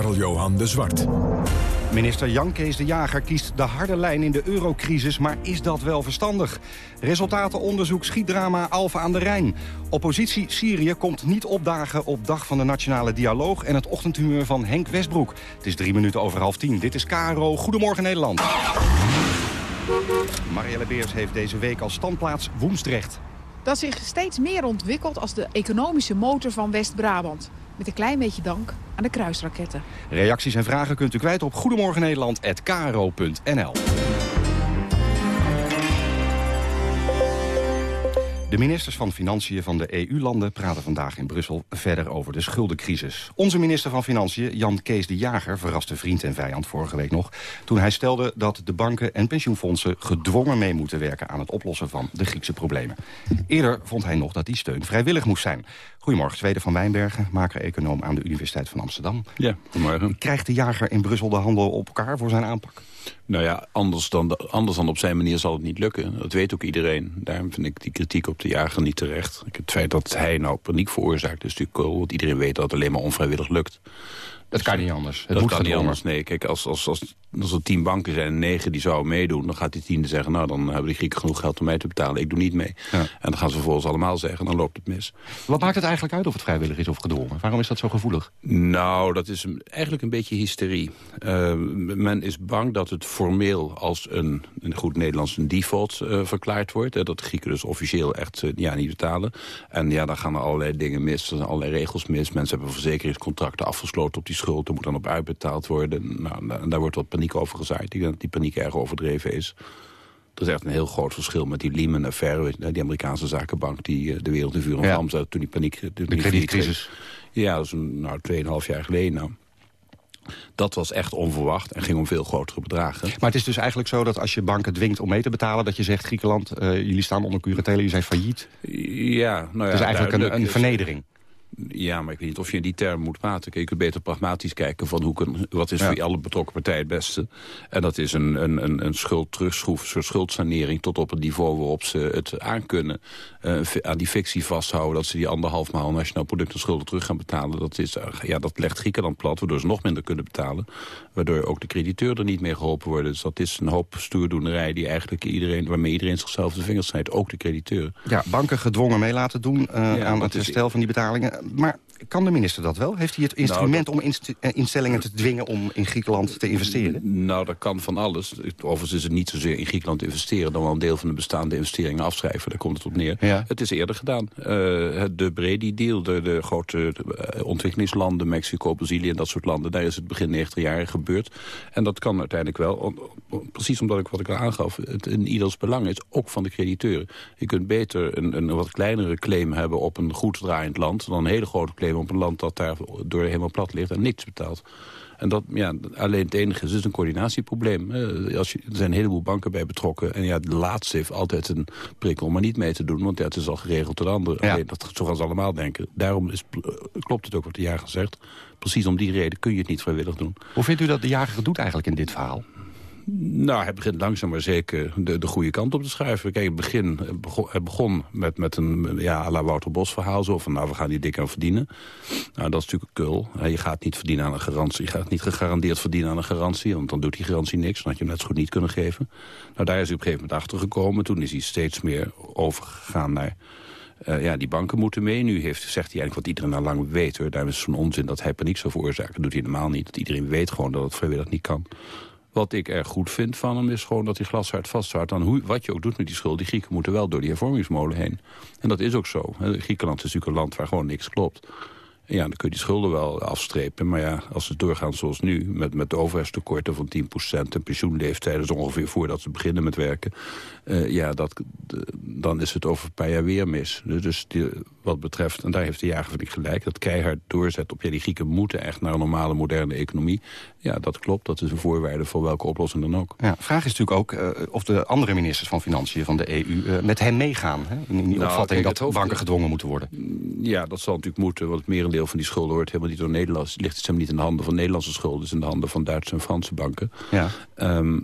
Karl-Johan de Zwart. Minister Jan Kees de Jager kiest de harde lijn in de eurocrisis, maar is dat wel verstandig? Resultaten onderzoek schietdrama Alfa aan de Rijn. Oppositie Syrië komt niet opdagen op dag van de nationale dialoog... en het ochtendhumeur van Henk Westbroek. Het is drie minuten over half tien. Dit is KRO. Goedemorgen Nederland. Marielle Beers heeft deze week als standplaats Woensdrecht. Dat zich steeds meer ontwikkelt als de economische motor van West-Brabant. Met een klein beetje dank aan de kruisraketten. Reacties en vragen kunt u kwijt op goedemorgennederland.kro.nl. De ministers van Financiën van de EU-landen praten vandaag in Brussel verder over de schuldencrisis. Onze minister van Financiën, Jan Kees de Jager, verraste vriend en vijand vorige week nog... toen hij stelde dat de banken en pensioenfondsen gedwongen mee moeten werken aan het oplossen van de Griekse problemen. Eerder vond hij nog dat die steun vrijwillig moest zijn. Goedemorgen, Zweden van Wijnbergen, maker-econoom aan de Universiteit van Amsterdam. Ja, goedemorgen. Krijgt de jager in Brussel de handel op elkaar voor zijn aanpak? Nou ja, anders dan, anders dan op zijn manier zal het niet lukken. Dat weet ook iedereen. Daarom vind ik die kritiek op de jager niet terecht. Het feit dat hij nou paniek veroorzaakt is natuurlijk cool. Want iedereen weet dat het alleen maar onvrijwillig lukt. Dat kan niet anders. Het dat kan niet anders. Nee, kijk, als, als, als, als er tien banken zijn en negen die zouden meedoen... dan gaat die tiende zeggen, nou, dan hebben die Grieken genoeg geld om mij te betalen. Ik doe niet mee. En dan gaan ze vervolgens allemaal zeggen, dan loopt het mis. Wat maakt het eigenlijk uit of het vrijwillig is of gedwongen? Waarom is dat zo gevoelig? Nou, dat is een- eigenlijk een beetje hysterie. Eh, men is bang dat het formeel als een, in goed Nederlands, een default eh, verklaard wordt. Hè, dat de Grieken dus officieel echt eh, ja, niet betalen. En ja, dan gaan er allerlei dingen mis. Er zijn allerlei regels mis. Mensen hebben verzekeringscontracten afgesloten op die schuld. Er moet dan op uitbetaald worden. Nou, da- daar wordt wat paniek over gezaaid. Ik denk dat die paniek erg overdreven is. Er is echt een heel groot verschil met die Lehman-affaire. je, Die Amerikaanse zakenbank die eh, de wereld in vuur en Ja. vlam zette toen die paniek... toen die kredietcrisis. Ja, dat is een, nou, 2,5 jaar geleden nou. Dat was echt onverwacht en ging om veel grotere bedragen. Maar het is dus eigenlijk zo dat als je banken dwingt om mee te betalen... dat je zegt, Griekenland, eh, jullie staan onder curatele, jullie zijn failliet. Ja, nou ja, het is eigenlijk een, vernedering. Ja, maar ik weet niet of je in die term moet praten. Kijk, je kunt beter pragmatisch kijken van hoe kun, wat is voor alle betrokken partijen het beste. En dat is een, een, een, een schuld terugschroef, een soort schuldsanering... tot op het niveau waarop ze het aankunnen. Fi- aan die fictie vasthouden dat ze die anderhalf maal nationaal product en schulden terug gaan betalen. Dat, is, eh, ja, dat legt Griekenland plat, waardoor ze nog minder kunnen betalen. Waardoor ook de crediteur er niet meer geholpen worden. Dus dat is een hoop stoerdoenerij die eigenlijk iedereen, waarmee iedereen zichzelf de vingers snijdt. Ook de crediteur. Ja, banken gedwongen mee laten doen eh, Ja, aan het is- herstel van die betalingen. Maar kan de minister dat wel? Heeft hij het instrument om eh, instellingen te dwingen om in Griekenland te investeren? Nou, dat kan van alles. Overigens is het niet zozeer in Griekenland investeren... dan wel een deel van de bestaande investeringen afschrijven. Daar komt het op neer. Het is eerder gedaan. Eh, het de Bredi-deal, de, de grote eh, ontwikkelingslanden... Mexico, Brazilië en dat soort landen... daar is het begin 90 jaar gebeurd. En dat kan uiteindelijk wel. precies omdat ik wat ik al aangaf... het in ieders belang is, ook van de crediteuren. Je kunt beter een, een wat kleinere claim hebben op een goed draaiend land... dan hele grote claim op een land dat daar door helemaal plat ligt... en niks betaalt. En dat, ja, alleen het enige is, het is een coördinatieprobleem. Eh, Als je, er zijn een heleboel banken bij betrokken. En ja, de laatste heeft altijd een prikkel om maar niet mee te doen. Want ja, het is al geregeld door de andere. Alleen, dat, zo gaan ze allemaal denken. Daarom is, eh, klopt het ook wat de jager zegt. Precies om die reden kun je het niet vrijwillig doen. Hoe vindt u dat de jager doet eigenlijk in dit verhaal? Nou, hij begint langzaam maar zeker de, de goede kant op te schuiven. Kijk, het begin begon, het begon met, met een ja, à la Wouter Bos verhaal. Zo van, nou, we gaan hier dik aan verdienen. Nou, dat is natuurlijk kul. Je gaat niet verdienen aan een garantie. Je gaat niet gegarandeerd verdienen aan een garantie. Want dan doet die garantie niks. Dan had je hem net zo goed niet kunnen geven. Nou, daar is hij op een gegeven moment achter gekomen. Toen is hij steeds meer overgegaan naar... eh, ja, die banken moeten mee. Nu heeft, zegt hij eigenlijk wat iedereen al lang weet. Hoor. Daarom is het zo'n onzin dat hij paniek zou veroorzaken. Dat doet hij normaal niet. Dat iedereen weet gewoon dat het vrijwillig niet kan. Wat ik erg goed vind van hem is gewoon dat hij glashard vasthoudt aan hoe, wat je ook doet met die schuld. Die Grieken moeten wel door die hervormingsmolen heen. En dat is ook zo. Griekenland is natuurlijk een land waar gewoon niks klopt. Ja, dan kun je die schulden wel afstrepen. Maar ja, als ze doorgaan zoals nu, met, met overheidstekorten van 10% en pensioenleeftijden zo ongeveer voordat ze beginnen met werken. eh, ja, dat, dan is het over een paar jaar weer mis. Dus, dus die- wat betreft, en daar heeft de jager vind ik gelijk, dat keihard doorzet op, ja, die Grieken moeten echt naar een normale, moderne economie. Ja, dat klopt. Dat is een voorwaarde voor welke oplossing dan ook. Ja, vraag is natuurlijk ook eh, of de andere ministers van Financiën van de EU... eh, met hem meegaan, hè? in die Nou, opvatting kijk, dat hoofd- banken gedwongen moeten worden. Ja, dat zal natuurlijk moeten, want het merendeel van die schulden hoort helemaal niet door Nederland. ligt het helemaal niet in de handen van Nederlandse schulden, het is in de handen van Duitse en Franse banken. Ja. Ehm,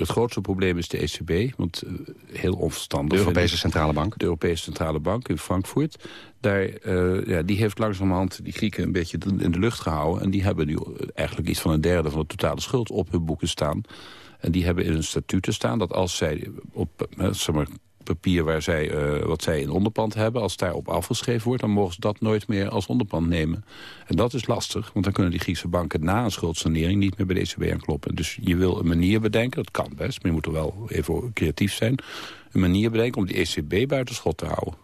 het grootste probleem is de ECB, want eh, heel onverstandig. De Europese ik. Centrale Bank. De Europese Centrale Bank in Frankfurt. Daar, eh, ja, die heeft langzamerhand die Grieken een beetje in de lucht gehouden. En die hebben nu eigenlijk iets van een derde van de totale schuld op hun boeken staan. En die hebben in hun statuten staan dat als zij op eh, zeg maar, papier waar zij, eh, wat zij in onderpand hebben... als daarop afgeschreven wordt, dan mogen ze dat nooit meer als onderpand nemen. En dat is lastig, want dan kunnen die Griekse banken na een schuldsanering... niet meer bij de ECB aankloppen. Dus je wil een manier bedenken, dat kan best... maar je moet er wel even creatief zijn... een manier bedenken om die ECB buiten schot te houden.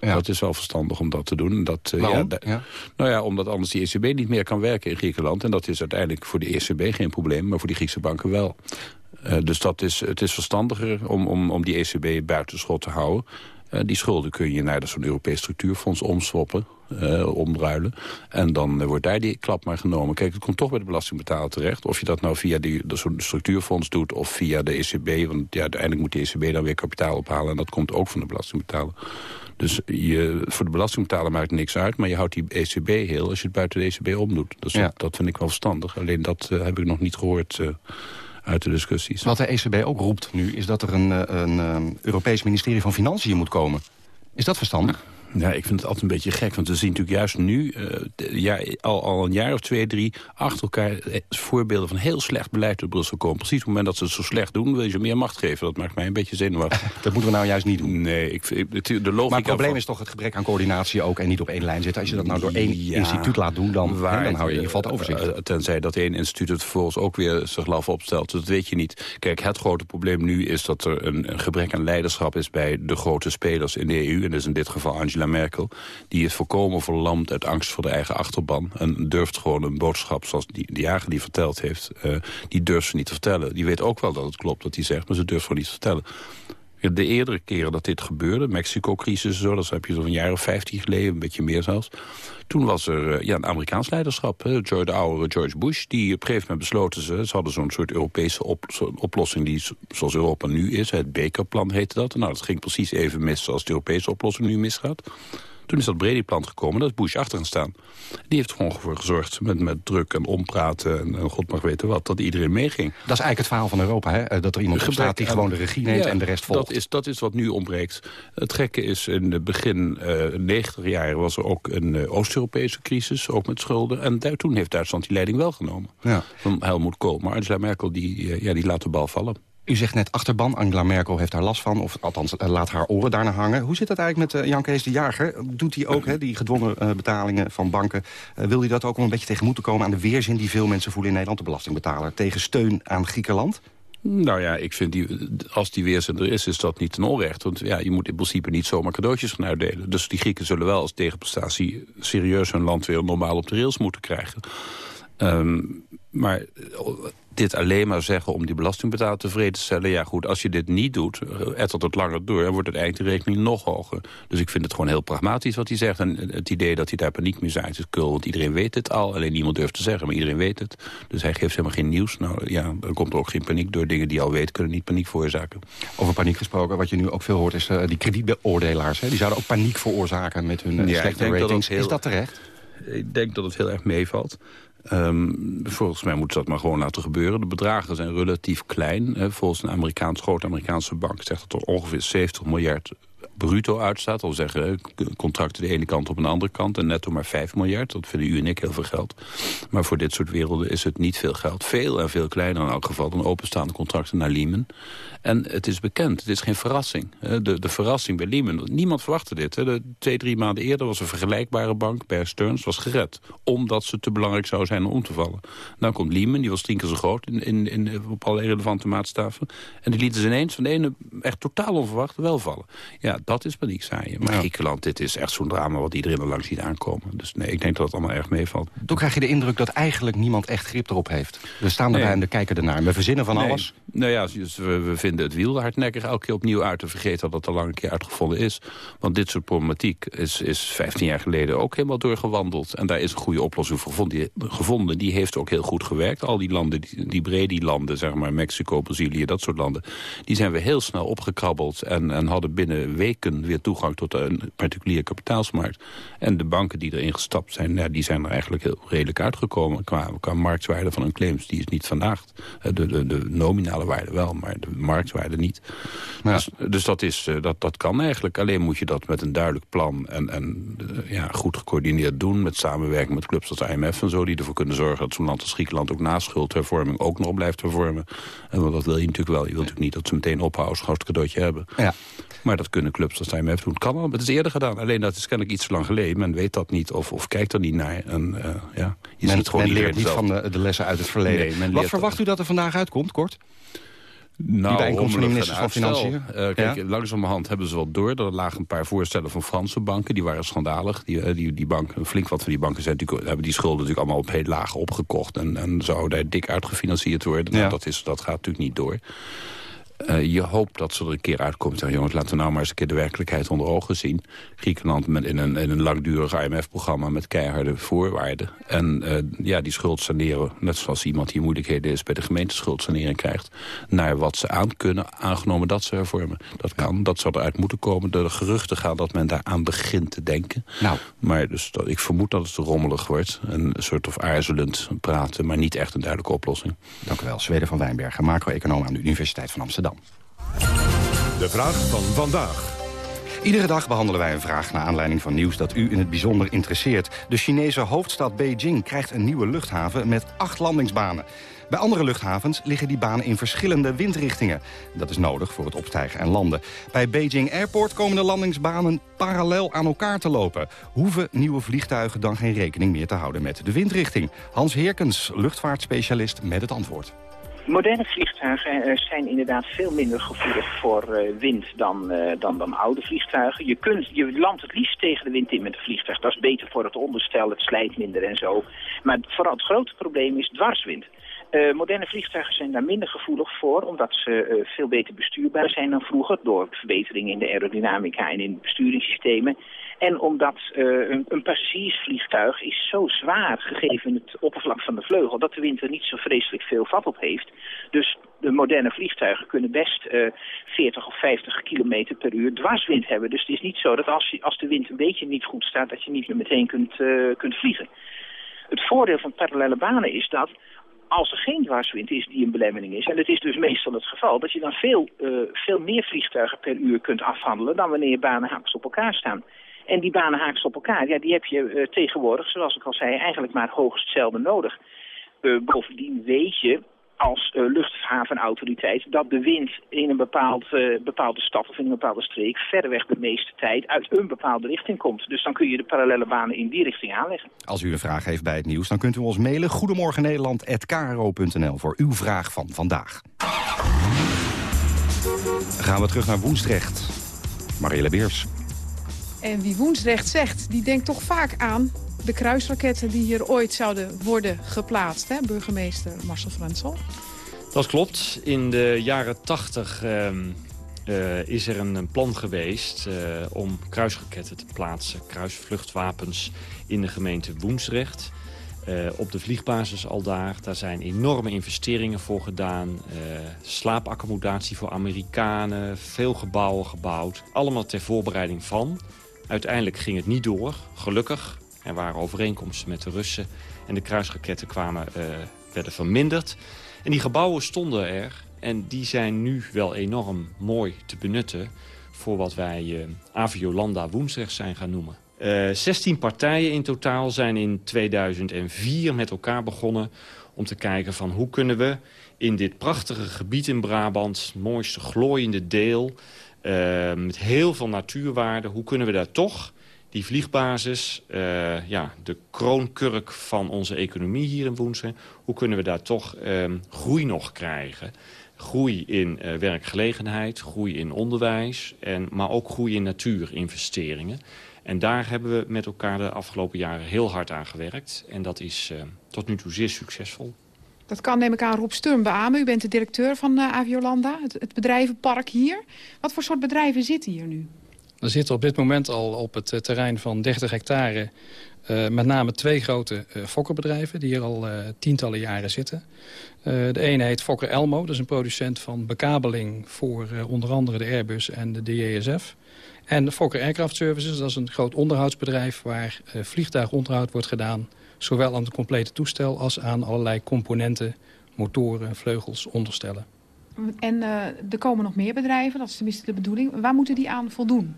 Dat is wel verstandig om dat te doen. Dat, eh, Ja. Nou ja, omdat anders die ECB niet meer kan werken in Griekenland. En dat is uiteindelijk voor de ECB geen probleem, maar voor die Griekse banken wel. Eh, dus dat is, het is verstandiger om, om, om die ECB buitenschot te houden. Eh, die schulden kun je naar zo'n Europees structuurfonds omswappen, eh, omruilen. En dan wordt daar die klap maar genomen. Kijk, het komt toch bij de belastingbetaler terecht. Of je dat nou via die, de- zo'n structuurfonds doet of via de ECB. Want ja, uiteindelijk moet die ECB dan weer kapitaal ophalen. En dat komt ook van de belastingbetaler. Dus je, voor de belastingbetaler maakt niks uit. Maar je houdt die ECB heel als je het buiten de ECB omdoet. Dus Ja. dat, dat vind ik wel verstandig. Alleen dat heb ik nog niet gehoord eh, uit de discussies. Wat de ECB ook roept nu, is dat er een, eh, een eh, Europees ministerie van Financiën moet komen. Is dat verstandig? Ja, ik vind het altijd een beetje gek. Want we zien natuurlijk juist nu, uh, ja, al, al een jaar of twee, drie... achter elkaar eh, voorbeelden van heel slecht beleid uit Brussel komen. Precies op het moment dat ze het zo slecht doen, wil je ze meer macht geven. Dat maakt mij een beetje zenuwachtig. dat moeten we nou juist niet doen. Nee, ik, de logica maar het probleem is toch het gebrek aan coördinatie ook... en niet op één lijn zitten. Als je dat nou door één instituut laat doen, dan, waar, dan hou je in ieder geval het overzicht. tenzij dat één instituut het vervolgens ook weer zich laf opstelt. Dat weet je niet. Kijk, het grote probleem nu is dat er een, een gebrek aan leiderschap is... bij de grote spelers in de EU. En dat is in dit geval Angela Merkel. Die is volkomen verlamd uit angst voor de eigen achterban. En durft gewoon een boodschap zoals die, de jager die verteld heeft... Uh, die durft ze niet te vertellen. Die weet ook wel dat het klopt wat hij zegt, maar ze durft gewoon niet te vertellen. De eerdere keren dat dit gebeurde, Mexico-crisis zo, dat heb je zo'n of vijftien geleden, een beetje meer zelfs. Toen was er uh, ja, een Amerikaans leiderschap. De oude George Bush, die op een gegeven moment besloten ze... ze hadden zo'n soort Europese op, oplossing die zoals Europa nu is. Het Bakerplan heette dat. Nou, dat ging precies even mis zoals de Europese oplossing nu misgaat. Toen is dat Brady-plan gekomen, dat is Bush achter gaan staan. Die heeft gewoon voor gezorgd met, met druk en ompraten en, en, god mag weten wat, dat iedereen meeging. Dat is eigenlijk het verhaal van Europa, hè? dat er iemand staat die gewoon de regie neemt en de rest volgt. Dat is, dat is wat nu ontbreekt. Het gekke is, in het begin uh, 90 jaar was er ook een uh, Oost-Europese crisis, ook met schulden. En daar, toen heeft Duitsland die leiding wel genomen. Ja. Van Helmut Kool. Maar Angela Merkel, die, uh, ja, die laat de bal vallen. U zegt net achterban, Angela Merkel heeft daar last van. Of althans, eh, laat haar oren daarna hangen. Hoe zit dat eigenlijk met uh, Jan Kees de Jager? Doet hij ook hè, die gedwongen uh, betalingen van banken? Wil hij dat ook om een beetje tegemoet te komen aan de weerzin... die veel mensen voelen in Nederland, de belastingbetaler... tegen steun aan Griekenland? Nou ja, ik vind die, als die weerzin er is, is dat niet ten onrecht. Want ja, je moet in principe niet zomaar cadeautjes gaan uitdelen. Dus die Grieken zullen wel als tegenprestatie serieus hun land weer normaal op de rails moeten krijgen. Um, maar dit alleen maar zeggen om die belastingbetaler tevreden te stellen... ja goed, als je dit niet doet, eh, ettert het langer door... en wordt het rekening nog hoger. Dus ik vind het gewoon heel pragmatisch wat hij zegt. En het idee dat hij daar paniek mee zaait is kul. Want iedereen weet het al, alleen niemand durft te zeggen. Maar iedereen weet het. Dus hij geeft helemaal geen nieuws. Nou ja, dan komt er ook geen paniek door. Dingen die je al weet kunnen niet paniek veroorzaken. Over paniek gesproken, wat je nu ook veel hoort... is uh, die kredietbeoordelaars. Hè? Die zouden ook paniek veroorzaken met hun uh, ja, slechte ratings. Heel, is dat terecht? Ik denk dat het heel erg meevalt. Um, volgens mij moeten ze dat maar gewoon laten gebeuren. De bedragen zijn relatief klein. Volgens een Amerikaans, grote Amerikaanse bank zegt dat er ongeveer 70 miljard bruto uitstaat. Al zeggen contracten de ene kant op een andere kant. En netto maar 5 miljard. Dat vinden u en ik heel veel geld. Maar voor dit soort werelden is het niet veel geld. Veel en veel kleiner in elk geval dan openstaande contracten naar Lehman. En het is bekend, het is geen verrassing. De, de verrassing bij Lehman, niemand verwachtte dit. De, twee, drie maanden eerder was een vergelijkbare bank, Bear Stearns, was gered. Omdat ze te belangrijk zou zijn om te vallen. Dan komt Lehman, die was tien keer zo groot in, in, in, op alle relevante maatstaven. En die lieten ze ineens van de ene echt totaal onverwacht wel vallen. Ja, dat is paniekzaaien. Maar ja. Griekenland, dit is echt zo'n drama wat iedereen er langs ziet aankomen. Dus nee, ik denk dat het allemaal erg meevalt. Toen krijg je de indruk dat eigenlijk niemand echt grip erop heeft. We staan erbij nee. en we kijken ernaar. We verzinnen van nee. alles. Nou ja, dus we, we vinden het wiel hardnekkig elke keer opnieuw uit te vergeten dat het al lang een keer uitgevonden is. Want dit soort problematiek is, is 15 jaar geleden ook helemaal doorgewandeld. En daar is een goede oplossing voor gevonden. Die heeft ook heel goed gewerkt. Al die landen, die, die Bredi-landen, zeg maar Mexico, Brazilië, dat soort landen, die zijn we heel snel opgekrabbeld en, en hadden binnen weken weer toegang tot een particuliere kapitaalsmarkt. En de banken die erin gestapt zijn, ja, die zijn er eigenlijk heel redelijk uitgekomen. Qua, qua marktwaarde van hun claims, die is niet vandaag. De, de, de nominale waarde wel, maar de marktwaarde niet. Ja. Dus, dus dat, is, dat, dat kan eigenlijk. Alleen moet je dat met een duidelijk plan en, en ja, goed gecoördineerd doen... met samenwerking met clubs als IMF en zo... die ervoor kunnen zorgen dat zo'n land als Griekenland ook na schuldhervorming ook nog blijft hervormen. En want dat wil je natuurlijk wel. Je wilt natuurlijk niet dat ze meteen ophouden als cadeautje hebben. Ja. Maar dat kunnen clubs als IMF doen. Het kan al, het is eerder gedaan. Alleen dat is kennelijk iets te lang geleden. Men weet dat niet of, of kijkt er niet naar. En, uh, ja, je men, ziet gewoon men leert niet van de, de, lessen uit het verleden. Nee, Wat verwacht u dat er vandaag uitkomt, kort? Nou, die bijeenkomst van de ministers van Financiën? Uh, kijk, ja? langzamerhand hebben ze wel door. Er lagen een paar voorstellen van Franse banken. Die waren schandalig. Die, die, die banken, flink wat van die banken zijn hebben die schulden natuurlijk allemaal op heel laag opgekocht. En, en zouden daar dik uitgefinancierd worden. Ja. Nou, dat, is, dat gaat natuurlijk niet door. Uh, je hoopt dat ze er een keer uitkomt. Zeggen, jongens, laten we nou maar eens een keer de werkelijkheid onder ogen zien. Griekenland met in, een, in een langdurig IMF-programma met keiharde voorwaarden. En uh, ja, die schuld saneren, net zoals iemand die moeilijkheden is bij de gemeenteschuldsanering krijgt, naar wat ze aan kunnen, aangenomen dat ze hervormen. Dat kan, dat zou eruit moeten komen. De geruchten gaan dat men daaraan begint te denken. Nou. Maar dus dat, ik vermoed dat het rommelig wordt. Een soort of aarzelend praten, maar niet echt een duidelijke oplossing. Dank u wel. Zweden van Wijnbergen, macro-econoom aan de Universiteit van Amsterdam. De vraag van vandaag. Iedere dag behandelen wij een vraag naar aanleiding van nieuws dat u in het bijzonder interesseert. De Chinese hoofdstad Beijing krijgt een nieuwe luchthaven met acht landingsbanen. Bij andere luchthavens liggen die banen in verschillende windrichtingen. Dat is nodig voor het opstijgen en landen. Bij Beijing Airport komen de landingsbanen parallel aan elkaar te lopen. Hoeven nieuwe vliegtuigen dan geen rekening meer te houden met de windrichting? Hans Heerkens, luchtvaartspecialist, met het antwoord. Moderne vliegtuigen eh, zijn inderdaad veel minder gevoelig voor eh, wind dan, uh, dan, dan oude vliegtuigen. Je, kunt, je landt het liefst tegen de wind in met een vliegtuig. Dat is beter voor het onderstel, het slijt minder en zo. Maar vooral het grote probleem is dwarswind. Moderne vliegtuigen zijn daar minder gevoelig voor, omdat ze veel beter bestuurbaar zijn dan vroeger, door verbeteringen in de aerodynamica en in besturingssystemen. En omdat uh, een, een passagiersvliegtuig is zo zwaar, gegeven het oppervlak van de vleugel, dat de wind er niet zo vreselijk veel vat op heeft. Dus de moderne vliegtuigen kunnen best 40 of 50 kilometer per uur dwarswind hebben. Dus het is niet zo dat als, als de wind een beetje niet goed staat, dat je niet meer meteen kunt, kunt vliegen. Het voordeel van parallele banen is dat als er geen dwarswind is die een belemmering is, en het is dus meestal het geval, dat je dan veel, veel meer vliegtuigen per uur kunt afhandelen dan wanneer banen haaks op elkaar staan. En die banen haaks op elkaar, ja, die heb je uh, tegenwoordig, zoals ik al zei, eigenlijk maar hoogst zelden nodig. Uh, bovendien weet je als uh, luchthavenautoriteit dat de wind in een bepaald, bepaalde stad of in een bepaalde streek verreweg de meeste tijd uit een bepaalde richting komt. Dus dan kun je de parallele banen in die richting aanleggen. Als u een vraag heeft bij het nieuws, dan kunt u ons mailen Goedemorgen Nederland@kro.nl voor uw vraag van vandaag. gaan we terug naar Woensdrecht. Marielle Beers. En wie Woensdrecht zegt, die denkt toch vaak aan de kruisraketten die hier ooit zouden worden geplaatst, hè, burgemeester Marcel Frensel? Dat klopt. In de jaren tachtig uh, uh, is er een, plan geweest uh, om kruisraketten te plaatsen. Kruisvluchtwapens in de gemeente Woensdrecht. Uh, op de vliegbasis al daar. Daar zijn enorme investeringen voor gedaan. slaapaccommodatie voor Amerikanen. Veel gebouwen gebouwd. Allemaal ter voorbereiding van. Uiteindelijk ging het niet door, gelukkig. Er waren overeenkomsten met de Russen. En de kruisraketten kwamen, uh, werden verminderd. En die gebouwen stonden er. En die zijn nu wel enorm mooi te benutten... voor wat wij uh, Aviolanda Woensrecht zijn gaan noemen. Uh, 16 partijen in totaal zijn in 2004 met elkaar begonnen... om te kijken van hoe kunnen we in dit prachtige gebied in Brabant... het mooiste glooiende deel... Uh, met heel veel natuurwaarden. Hoe kunnen we daar toch die vliegbasis, uh, ja, de kroonkurk van onze economie hier in Woensel... hoe kunnen we daar toch uh, groei nog krijgen? Groei in uh, werkgelegenheid, groei in onderwijs... En, maar ook groei in natuurinvesteringen. En daar hebben we met elkaar de afgelopen jaren heel hard aan gewerkt. En dat is tot nu toe zeer succesvol. Dat kan neem ik aan Rob Sturm beamen. U bent de directeur van uh, Aviolanda, het, bedrijvenpark hier. Wat voor soort bedrijven zitten hier nu? Er zitten op dit moment al op het uh, terrein van 30 hectare... Uh, met name twee grote fokkerbedrijven die hier al tientallen jaren zitten. de ene heet Fokker Elmo, dat is een producent van bekabeling... voor onder andere de Airbus en de DJSF. En Fokker Aircraft Services, dat is een groot onderhoudsbedrijf... waar vliegtuigonderhoud wordt gedaan Zowel aan het complete toestel als aan allerlei componenten, motoren, vleugels, onderstellen. En uh, er komen nog meer bedrijven, dat is tenminste de bedoeling. Waar moeten die aan voldoen?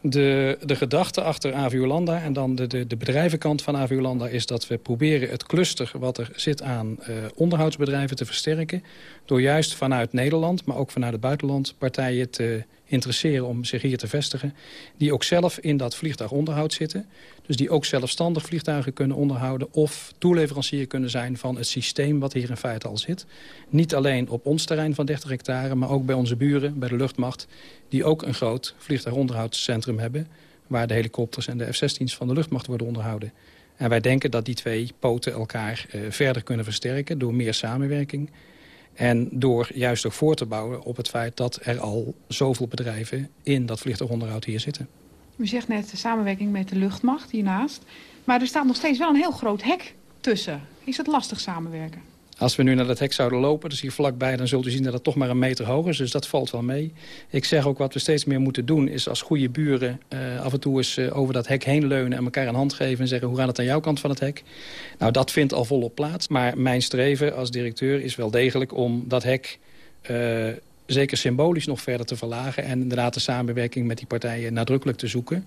De, de gedachte achter Aviolanda en dan de, de, de bedrijvenkant van Aviolanda... is dat we proberen het cluster wat er zit aan uh, onderhoudsbedrijven te versterken... door juist vanuit Nederland, maar ook vanuit het buitenland... partijen te interesseren om zich hier te vestigen... die ook zelf in dat vliegtuigonderhoud zitten. Dus die ook zelfstandig vliegtuigen kunnen onderhouden... of toeleverancier kunnen zijn van het systeem wat hier in feite al zit. Niet alleen op ons terrein van 30 hectare... maar ook bij onze buren, bij de luchtmacht... die ook een groot vliegtuigonderhoudscentrum hebben... waar de helikopters en de F-16's van de luchtmacht worden onderhouden. En wij denken dat die twee poten elkaar uh, verder kunnen versterken... door meer samenwerking en door juist ook voor te bouwen op het feit dat er al zoveel bedrijven in dat vliegtuigonderhoud hier zitten. U zegt net de samenwerking met de luchtmacht hiernaast. Maar er staat nog steeds wel een heel groot hek tussen. Is het lastig samenwerken? Als we nu naar dat hek zouden lopen, dus hier vlakbij... dan zult u zien dat het toch maar een meter hoog is. Dus dat valt wel mee. Ik zeg ook wat we steeds meer moeten doen... is als goede buren uh, af en toe eens uh, over dat hek heen leunen... en elkaar een hand geven en zeggen... hoe gaat het aan jouw kant van het hek? Nou, dat vindt al volop plaats. Maar mijn streven als directeur is wel degelijk om dat hek... Uh, zeker symbolisch nog verder te verlagen... en inderdaad de samenwerking met die partijen nadrukkelijk te zoeken.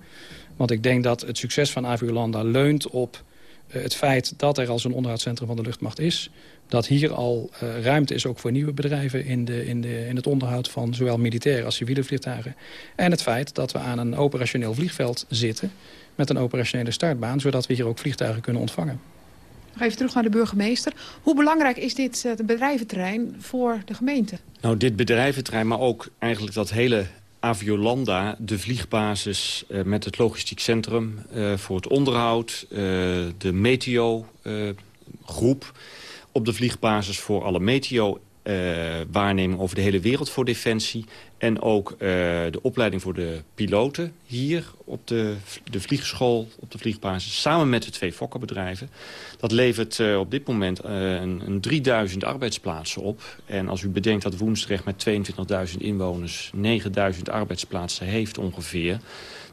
Want ik denk dat het succes van Aviolanda leunt op het feit dat er als een onderhoudscentrum van de luchtmacht is. Dat hier al uh, ruimte is ook voor nieuwe bedrijven in, de, in, de, in het onderhoud van zowel militaire als civiele vliegtuigen. En het feit dat we aan een operationeel vliegveld zitten met een operationele startbaan, zodat we hier ook vliegtuigen kunnen ontvangen. Nog even terug naar de burgemeester. Hoe belangrijk is dit uh, bedrijventerrein voor de gemeente? Nou, dit bedrijventerrein, maar ook eigenlijk dat hele Aviolanda, de vliegbasis uh, met het logistiek centrum uh, voor het onderhoud, uh, de meteo-groep op de vliegbasis voor alle meteo waarneming over de hele wereld voor Defensie. En ook uh, de opleiding voor de piloten hier op de, de vliegschool, op de vliegbasis... samen met de twee fokkerbedrijven. Dat levert uh, op dit moment uh, een, een 3000 arbeidsplaatsen op. En als u bedenkt dat Woensdrecht met 22.000 inwoners... 9000 arbeidsplaatsen heeft ongeveer...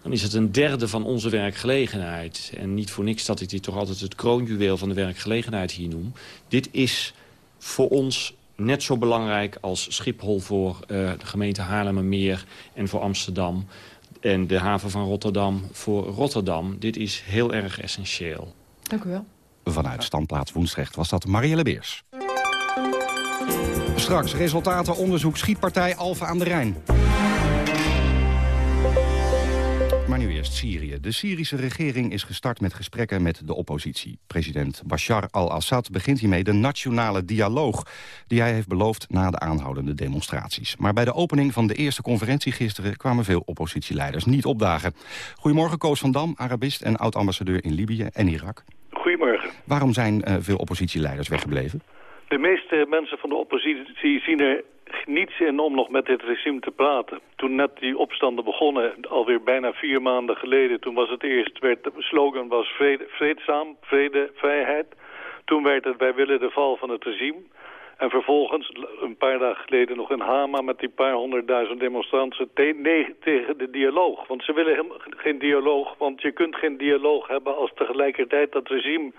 dan is het een derde van onze werkgelegenheid. En niet voor niks dat ik dit toch altijd het kroonjuweel van de werkgelegenheid hier noem. Dit is voor ons net zo belangrijk als Schiphol voor uh, de gemeente Haarlemmermeer en voor Amsterdam. En de haven van Rotterdam voor Rotterdam. Dit is heel erg essentieel. Dank u wel. Vanuit standplaats Woensrecht was dat Marielle Beers. Straks resultaten onderzoek schietpartij Alphen aan de Rijn. Maar nu eerst Syrië. De Syrische regering is gestart met gesprekken met de oppositie. President Bashar al-Assad begint hiermee de nationale dialoog... die hij heeft beloofd na de aanhoudende demonstraties. Maar bij de opening van de eerste conferentie gisteren... kwamen veel oppositieleiders niet opdagen. Goedemorgen, Koos van Dam, Arabist en oud-ambassadeur in Libië en Irak. Goedemorgen. Waarom zijn uh, veel oppositieleiders weggebleven? De meeste mensen van de oppositie zien er niets in om nog met dit regime te praten. Toen net die opstanden begonnen, alweer bijna vier maanden geleden... toen was het eerst, werd de slogan was vrede, vreedzaam, vrede, vrijheid. Toen werd het, wij willen de val van het regime. En vervolgens, een paar dagen geleden nog in Hama... met die paar honderdduizend demonstranten tegen de dialoog. Want ze willen geen dialoog, want je kunt geen dialoog hebben... als tegelijkertijd dat regime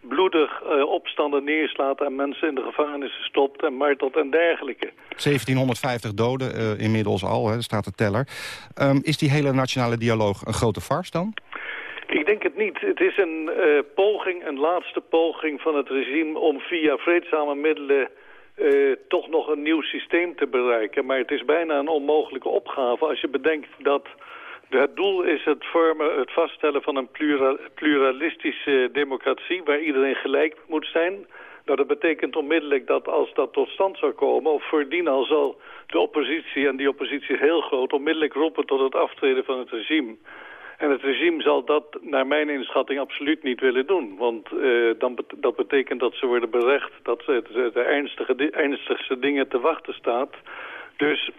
bloedig uh, opstanden neerslaat... en mensen in de gevangenissen stopt en martelt en dergelijke. 1750 doden uh, inmiddels al, hè, staat de teller. Um, is die hele nationale dialoog een grote farce dan? Ik denk het niet. Het is een uh, poging, een laatste poging van het regime... om via vreedzame middelen uh, toch nog een nieuw systeem te bereiken. Maar het is bijna een onmogelijke opgave als je bedenkt dat... Het doel is het, vormen, het vaststellen van een plural, pluralistische democratie... waar iedereen gelijk moet zijn. Nou, dat betekent onmiddellijk dat als dat tot stand zou komen... of voordien al zal de oppositie, en die oppositie is heel groot... onmiddellijk roepen tot het aftreden van het regime... En het regime zal dat naar mijn inschatting absoluut niet willen doen. Want uh, dan dat betekent dat ze worden berecht dat de, de ernstige, ernstigste dingen te wachten staat. Dus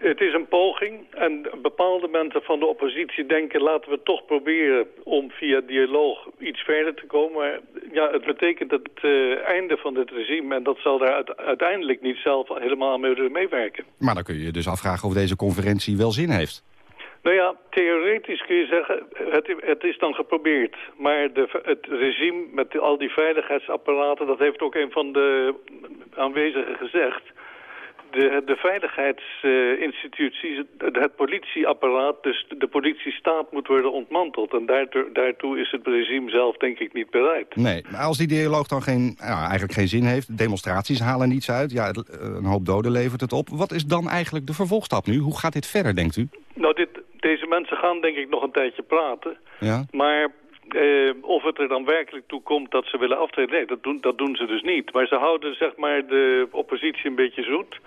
het is een poging en bepaalde mensen van de oppositie denken... laten we toch proberen om via dialoog iets verder te komen. Maar ja, het betekent het uh, einde van dit regime... en dat zal daar uiteindelijk niet zelf helemaal aan meewerken. Maar dan kun je je dus afvragen of deze conferentie wel zin heeft. Nou ja, theoretisch kun je zeggen, het, het is dan geprobeerd. Maar de, het regime met al die veiligheidsapparaten... dat heeft ook een van de aanwezigen gezegd de, de veiligheidsinstituties, het, het, politieapparaat, dus de politiestaat moet worden ontmanteld. En daartoe, daartoe, is het regime zelf denk ik niet bereid. Nee, maar als die dialoog dan geen, ja, eigenlijk geen zin heeft, demonstraties halen niets uit, ja, een hoop doden levert het op. Wat is dan eigenlijk de vervolgstap nu? Hoe gaat dit verder, denkt u? Nou, dit, deze mensen gaan denk ik nog een tijdje praten. Ja. Maar uh, of het er dan werkelijk toe komt dat ze willen aftreden, nee, dat doen, dat doen ze dus niet. Maar ze houden zeg maar de oppositie een beetje zoet.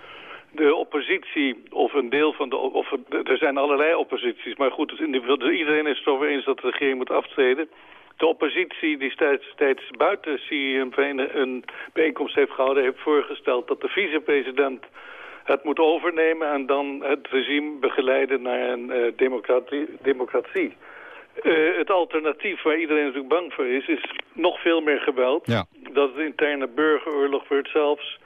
De oppositie, of een deel van de... Of, er zijn allerlei opposities, maar goed, iedereen is het over eens dat de regering moet aftreden. De oppositie die steeds, steeds buiten Syrië een, een bijeenkomst heeft gehouden... heeft voorgesteld dat de vicepresident het moet overnemen... en dan het regime begeleiden naar een uh, democratie. democratie. Uh, het alternatief waar iedereen natuurlijk bang voor is, is nog veel meer geweld. Ja. Dat het interne burgeroorlog wordt zelfs.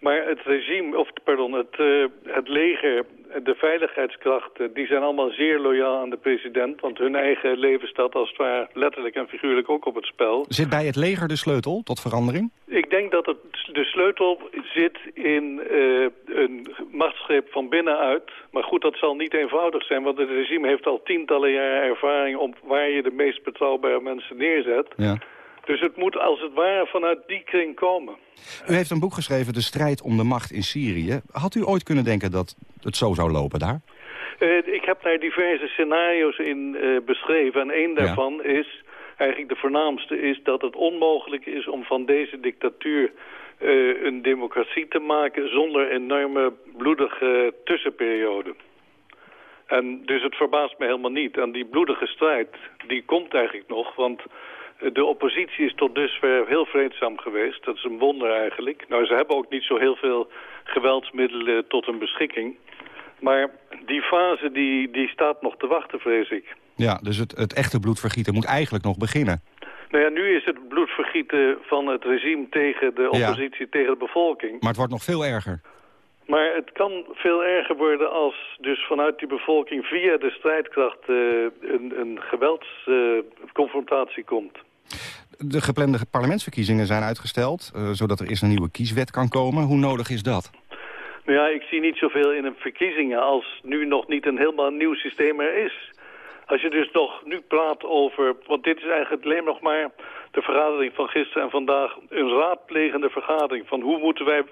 Maar het regime, of pardon, het, uh, het leger, de veiligheidskrachten, die zijn allemaal zeer loyaal aan de president. Want hun eigen leven staat als het ware letterlijk en figuurlijk ook op het spel. Zit bij het leger de sleutel tot verandering? Ik denk dat het de sleutel zit in uh, een machtsgreep van binnenuit. Maar goed, dat zal niet eenvoudig zijn, want het regime heeft al tientallen jaren ervaring op waar je de meest betrouwbare mensen neerzet. Ja. Dus het moet als het ware vanuit die kring komen. U heeft een boek geschreven, De strijd om de macht in Syrië. Had u ooit kunnen denken dat het zo zou lopen daar? Uh, ik heb daar diverse scenario's in uh, beschreven. En één daarvan ja. is, eigenlijk de voornaamste, is dat het onmogelijk is om van deze dictatuur uh, een democratie te maken zonder enorme bloedige tussenperiode. En dus het verbaast me helemaal niet. En die bloedige strijd, die komt eigenlijk nog, want de oppositie is tot dusver heel vreedzaam geweest. Dat is een wonder eigenlijk. Nou, ze hebben ook niet zo heel veel geweldsmiddelen tot hun beschikking. Maar die fase die, die staat nog te wachten, vrees ik. Ja, dus het, het echte bloedvergieten moet eigenlijk nog beginnen. Nou ja, nu is het bloedvergieten van het regime tegen de oppositie, ja. tegen de bevolking. Maar het wordt nog veel erger. Maar het kan veel erger worden als dus vanuit die bevolking via de strijdkracht uh, een, een geweldsconfrontatie uh, komt. De geplande parlementsverkiezingen zijn uitgesteld, uh, zodat er eerst een nieuwe kieswet kan komen. Hoe nodig is dat? Nou ja, ik zie niet zoveel in een verkiezingen als nu nog niet een helemaal nieuw systeem er is. Als je dus nog nu praat over, want dit is eigenlijk alleen nog maar de vergadering van gisteren en vandaag, een raadplegende vergadering van hoe moeten wij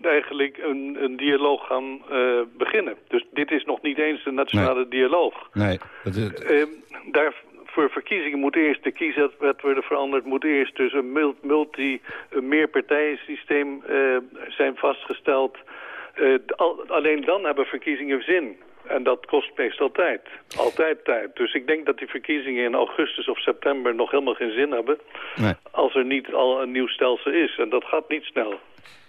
eigenlijk een, een dialoog gaan uh, beginnen. Dus dit is nog niet eens een nationale nee. dialoog. Nee. Dat is... uh, daar, voor verkiezingen moet eerst de kieswet worden veranderd, moet eerst dus een multi, een meerpartijensysteem uh, zijn vastgesteld. Uh, al, alleen dan hebben verkiezingen zin. En dat kost meestal tijd. Altijd tijd. Dus ik denk dat die verkiezingen in augustus of september nog helemaal geen zin hebben. Nee. Als er niet al een nieuw stelsel is. En dat gaat niet snel.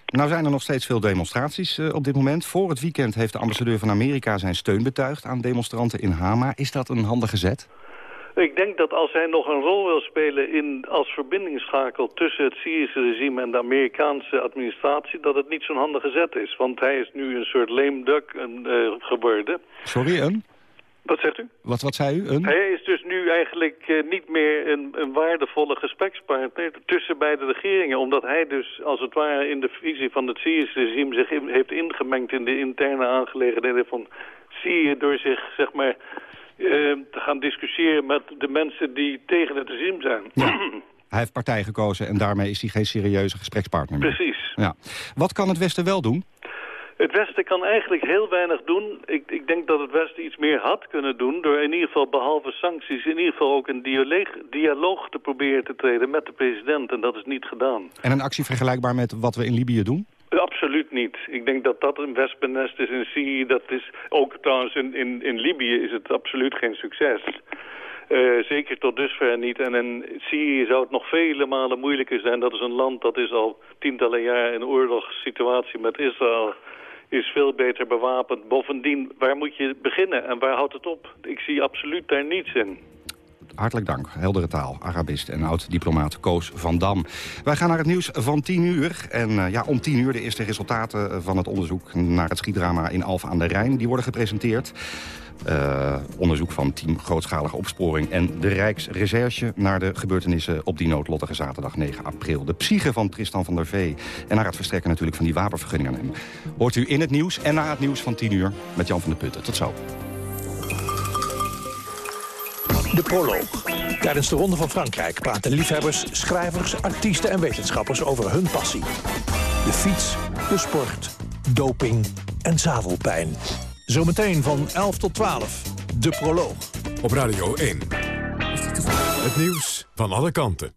Nou zijn er nog steeds veel demonstraties uh, op dit moment. Voor het weekend heeft de ambassadeur van Amerika zijn steun betuigd aan demonstranten in Hama. Is dat een handige zet? Ik denk dat als hij nog een rol wil spelen in, als verbindingsschakel tussen het Syrische regime en de Amerikaanse administratie, dat het niet zo'n handige zet is. Want hij is nu een soort lame duck uh, geworden. Sorry, een? Wat zegt u? Wat, wat zei u? Een? Hij is dus nu eigenlijk uh, niet meer een, een waardevolle gesprekspartner tussen beide regeringen. Omdat hij dus als het ware in de visie van het Syrische regime zich in, heeft ingemengd in de interne aangelegenheden van Syrië door zich, zeg maar, te gaan discussiëren met de mensen die tegen het regime zijn. Ja. Hij heeft partij gekozen en daarmee is hij geen serieuze gesprekspartner meer. Precies. Ja. Wat kan het Westen wel doen? Het Westen kan eigenlijk heel weinig doen. Ik, ik, denk dat het Westen iets meer had kunnen doen... door in ieder geval behalve sancties... in ieder geval ook een dialoog, dialoog te proberen te treden met de president. En dat is niet gedaan. En een actie vergelijkbaar met wat we in Libië doen? Absoluut niet. Ik denk dat dat een wespennest is in Syrië. Dat is ook trouwens in, in, in Libië is het absoluut geen succes. Uh, zeker tot dusver niet. En in Syrië zou het nog vele malen moeilijker zijn. Dat is een land dat is al tientallen jaar in oorlogssituatie met Israël is veel beter bewapend. Bovendien, waar moet je beginnen en waar houdt het op? Ik zie absoluut daar niets in. Hartelijk dank. Heldere taal, Arabist en oud-diplomaat Koos van Dam. Wij gaan naar het nieuws van 10 uur. En uh, ja, om 10 uur de eerste resultaten van het onderzoek naar het schietdrama in Alphen aan de Rijn. Die worden gepresenteerd. Uh, onderzoek van team grootschalige opsporing en de Rijksrecherche... naar de gebeurtenissen op die noodlottige zaterdag 9 april. De psyche van Tristan van der Vee en naar het verstrekken natuurlijk van die wapenvergunning aan hem. Hoort u in het nieuws en na het nieuws van 10 uur met Jan van der Putten. Tot zo. De proloog. Tijdens de Ronde van Frankrijk praten liefhebbers, schrijvers, artiesten en wetenschappers over hun passie. De fiets, de sport, doping en zadelpijn. Zometeen van 11 tot 12. De proloog. Op Radio 1. Het nieuws van alle kanten.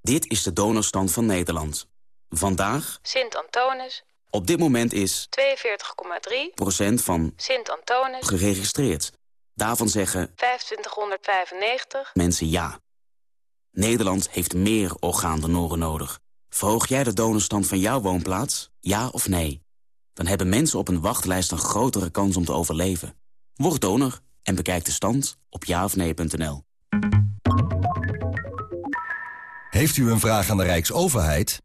Dit is de donorstand van Nederland. Vandaag... Sint-Antonis. Op dit moment is 42,3 procent van Sint-Antonis geregistreerd. Daarvan zeggen 2595 mensen ja. Nederland heeft meer orgaandonoren nodig. Verhoog jij de donorstand van jouw woonplaats? Ja of nee? Dan hebben mensen op een wachtlijst een grotere kans om te overleven. Word donor en bekijk de stand op jaofnee.nl. Heeft u een vraag aan de Rijksoverheid?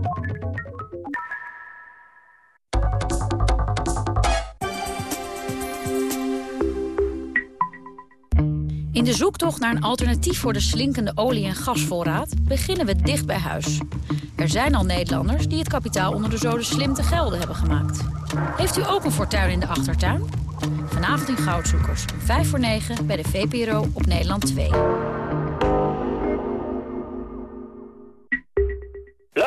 In de zoektocht naar een alternatief voor de slinkende olie- en gasvoorraad beginnen we dicht bij huis. Er zijn al Nederlanders die het kapitaal onder de zoden slim te gelden hebben gemaakt. Heeft u ook een fortuin in de achtertuin? Vanavond in Goudzoekers, 5 voor 9 bij de VPRO op Nederland 2.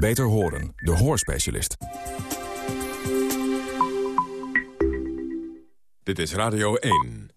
Beter horen, de hoorspecialist. Dit is Radio 1.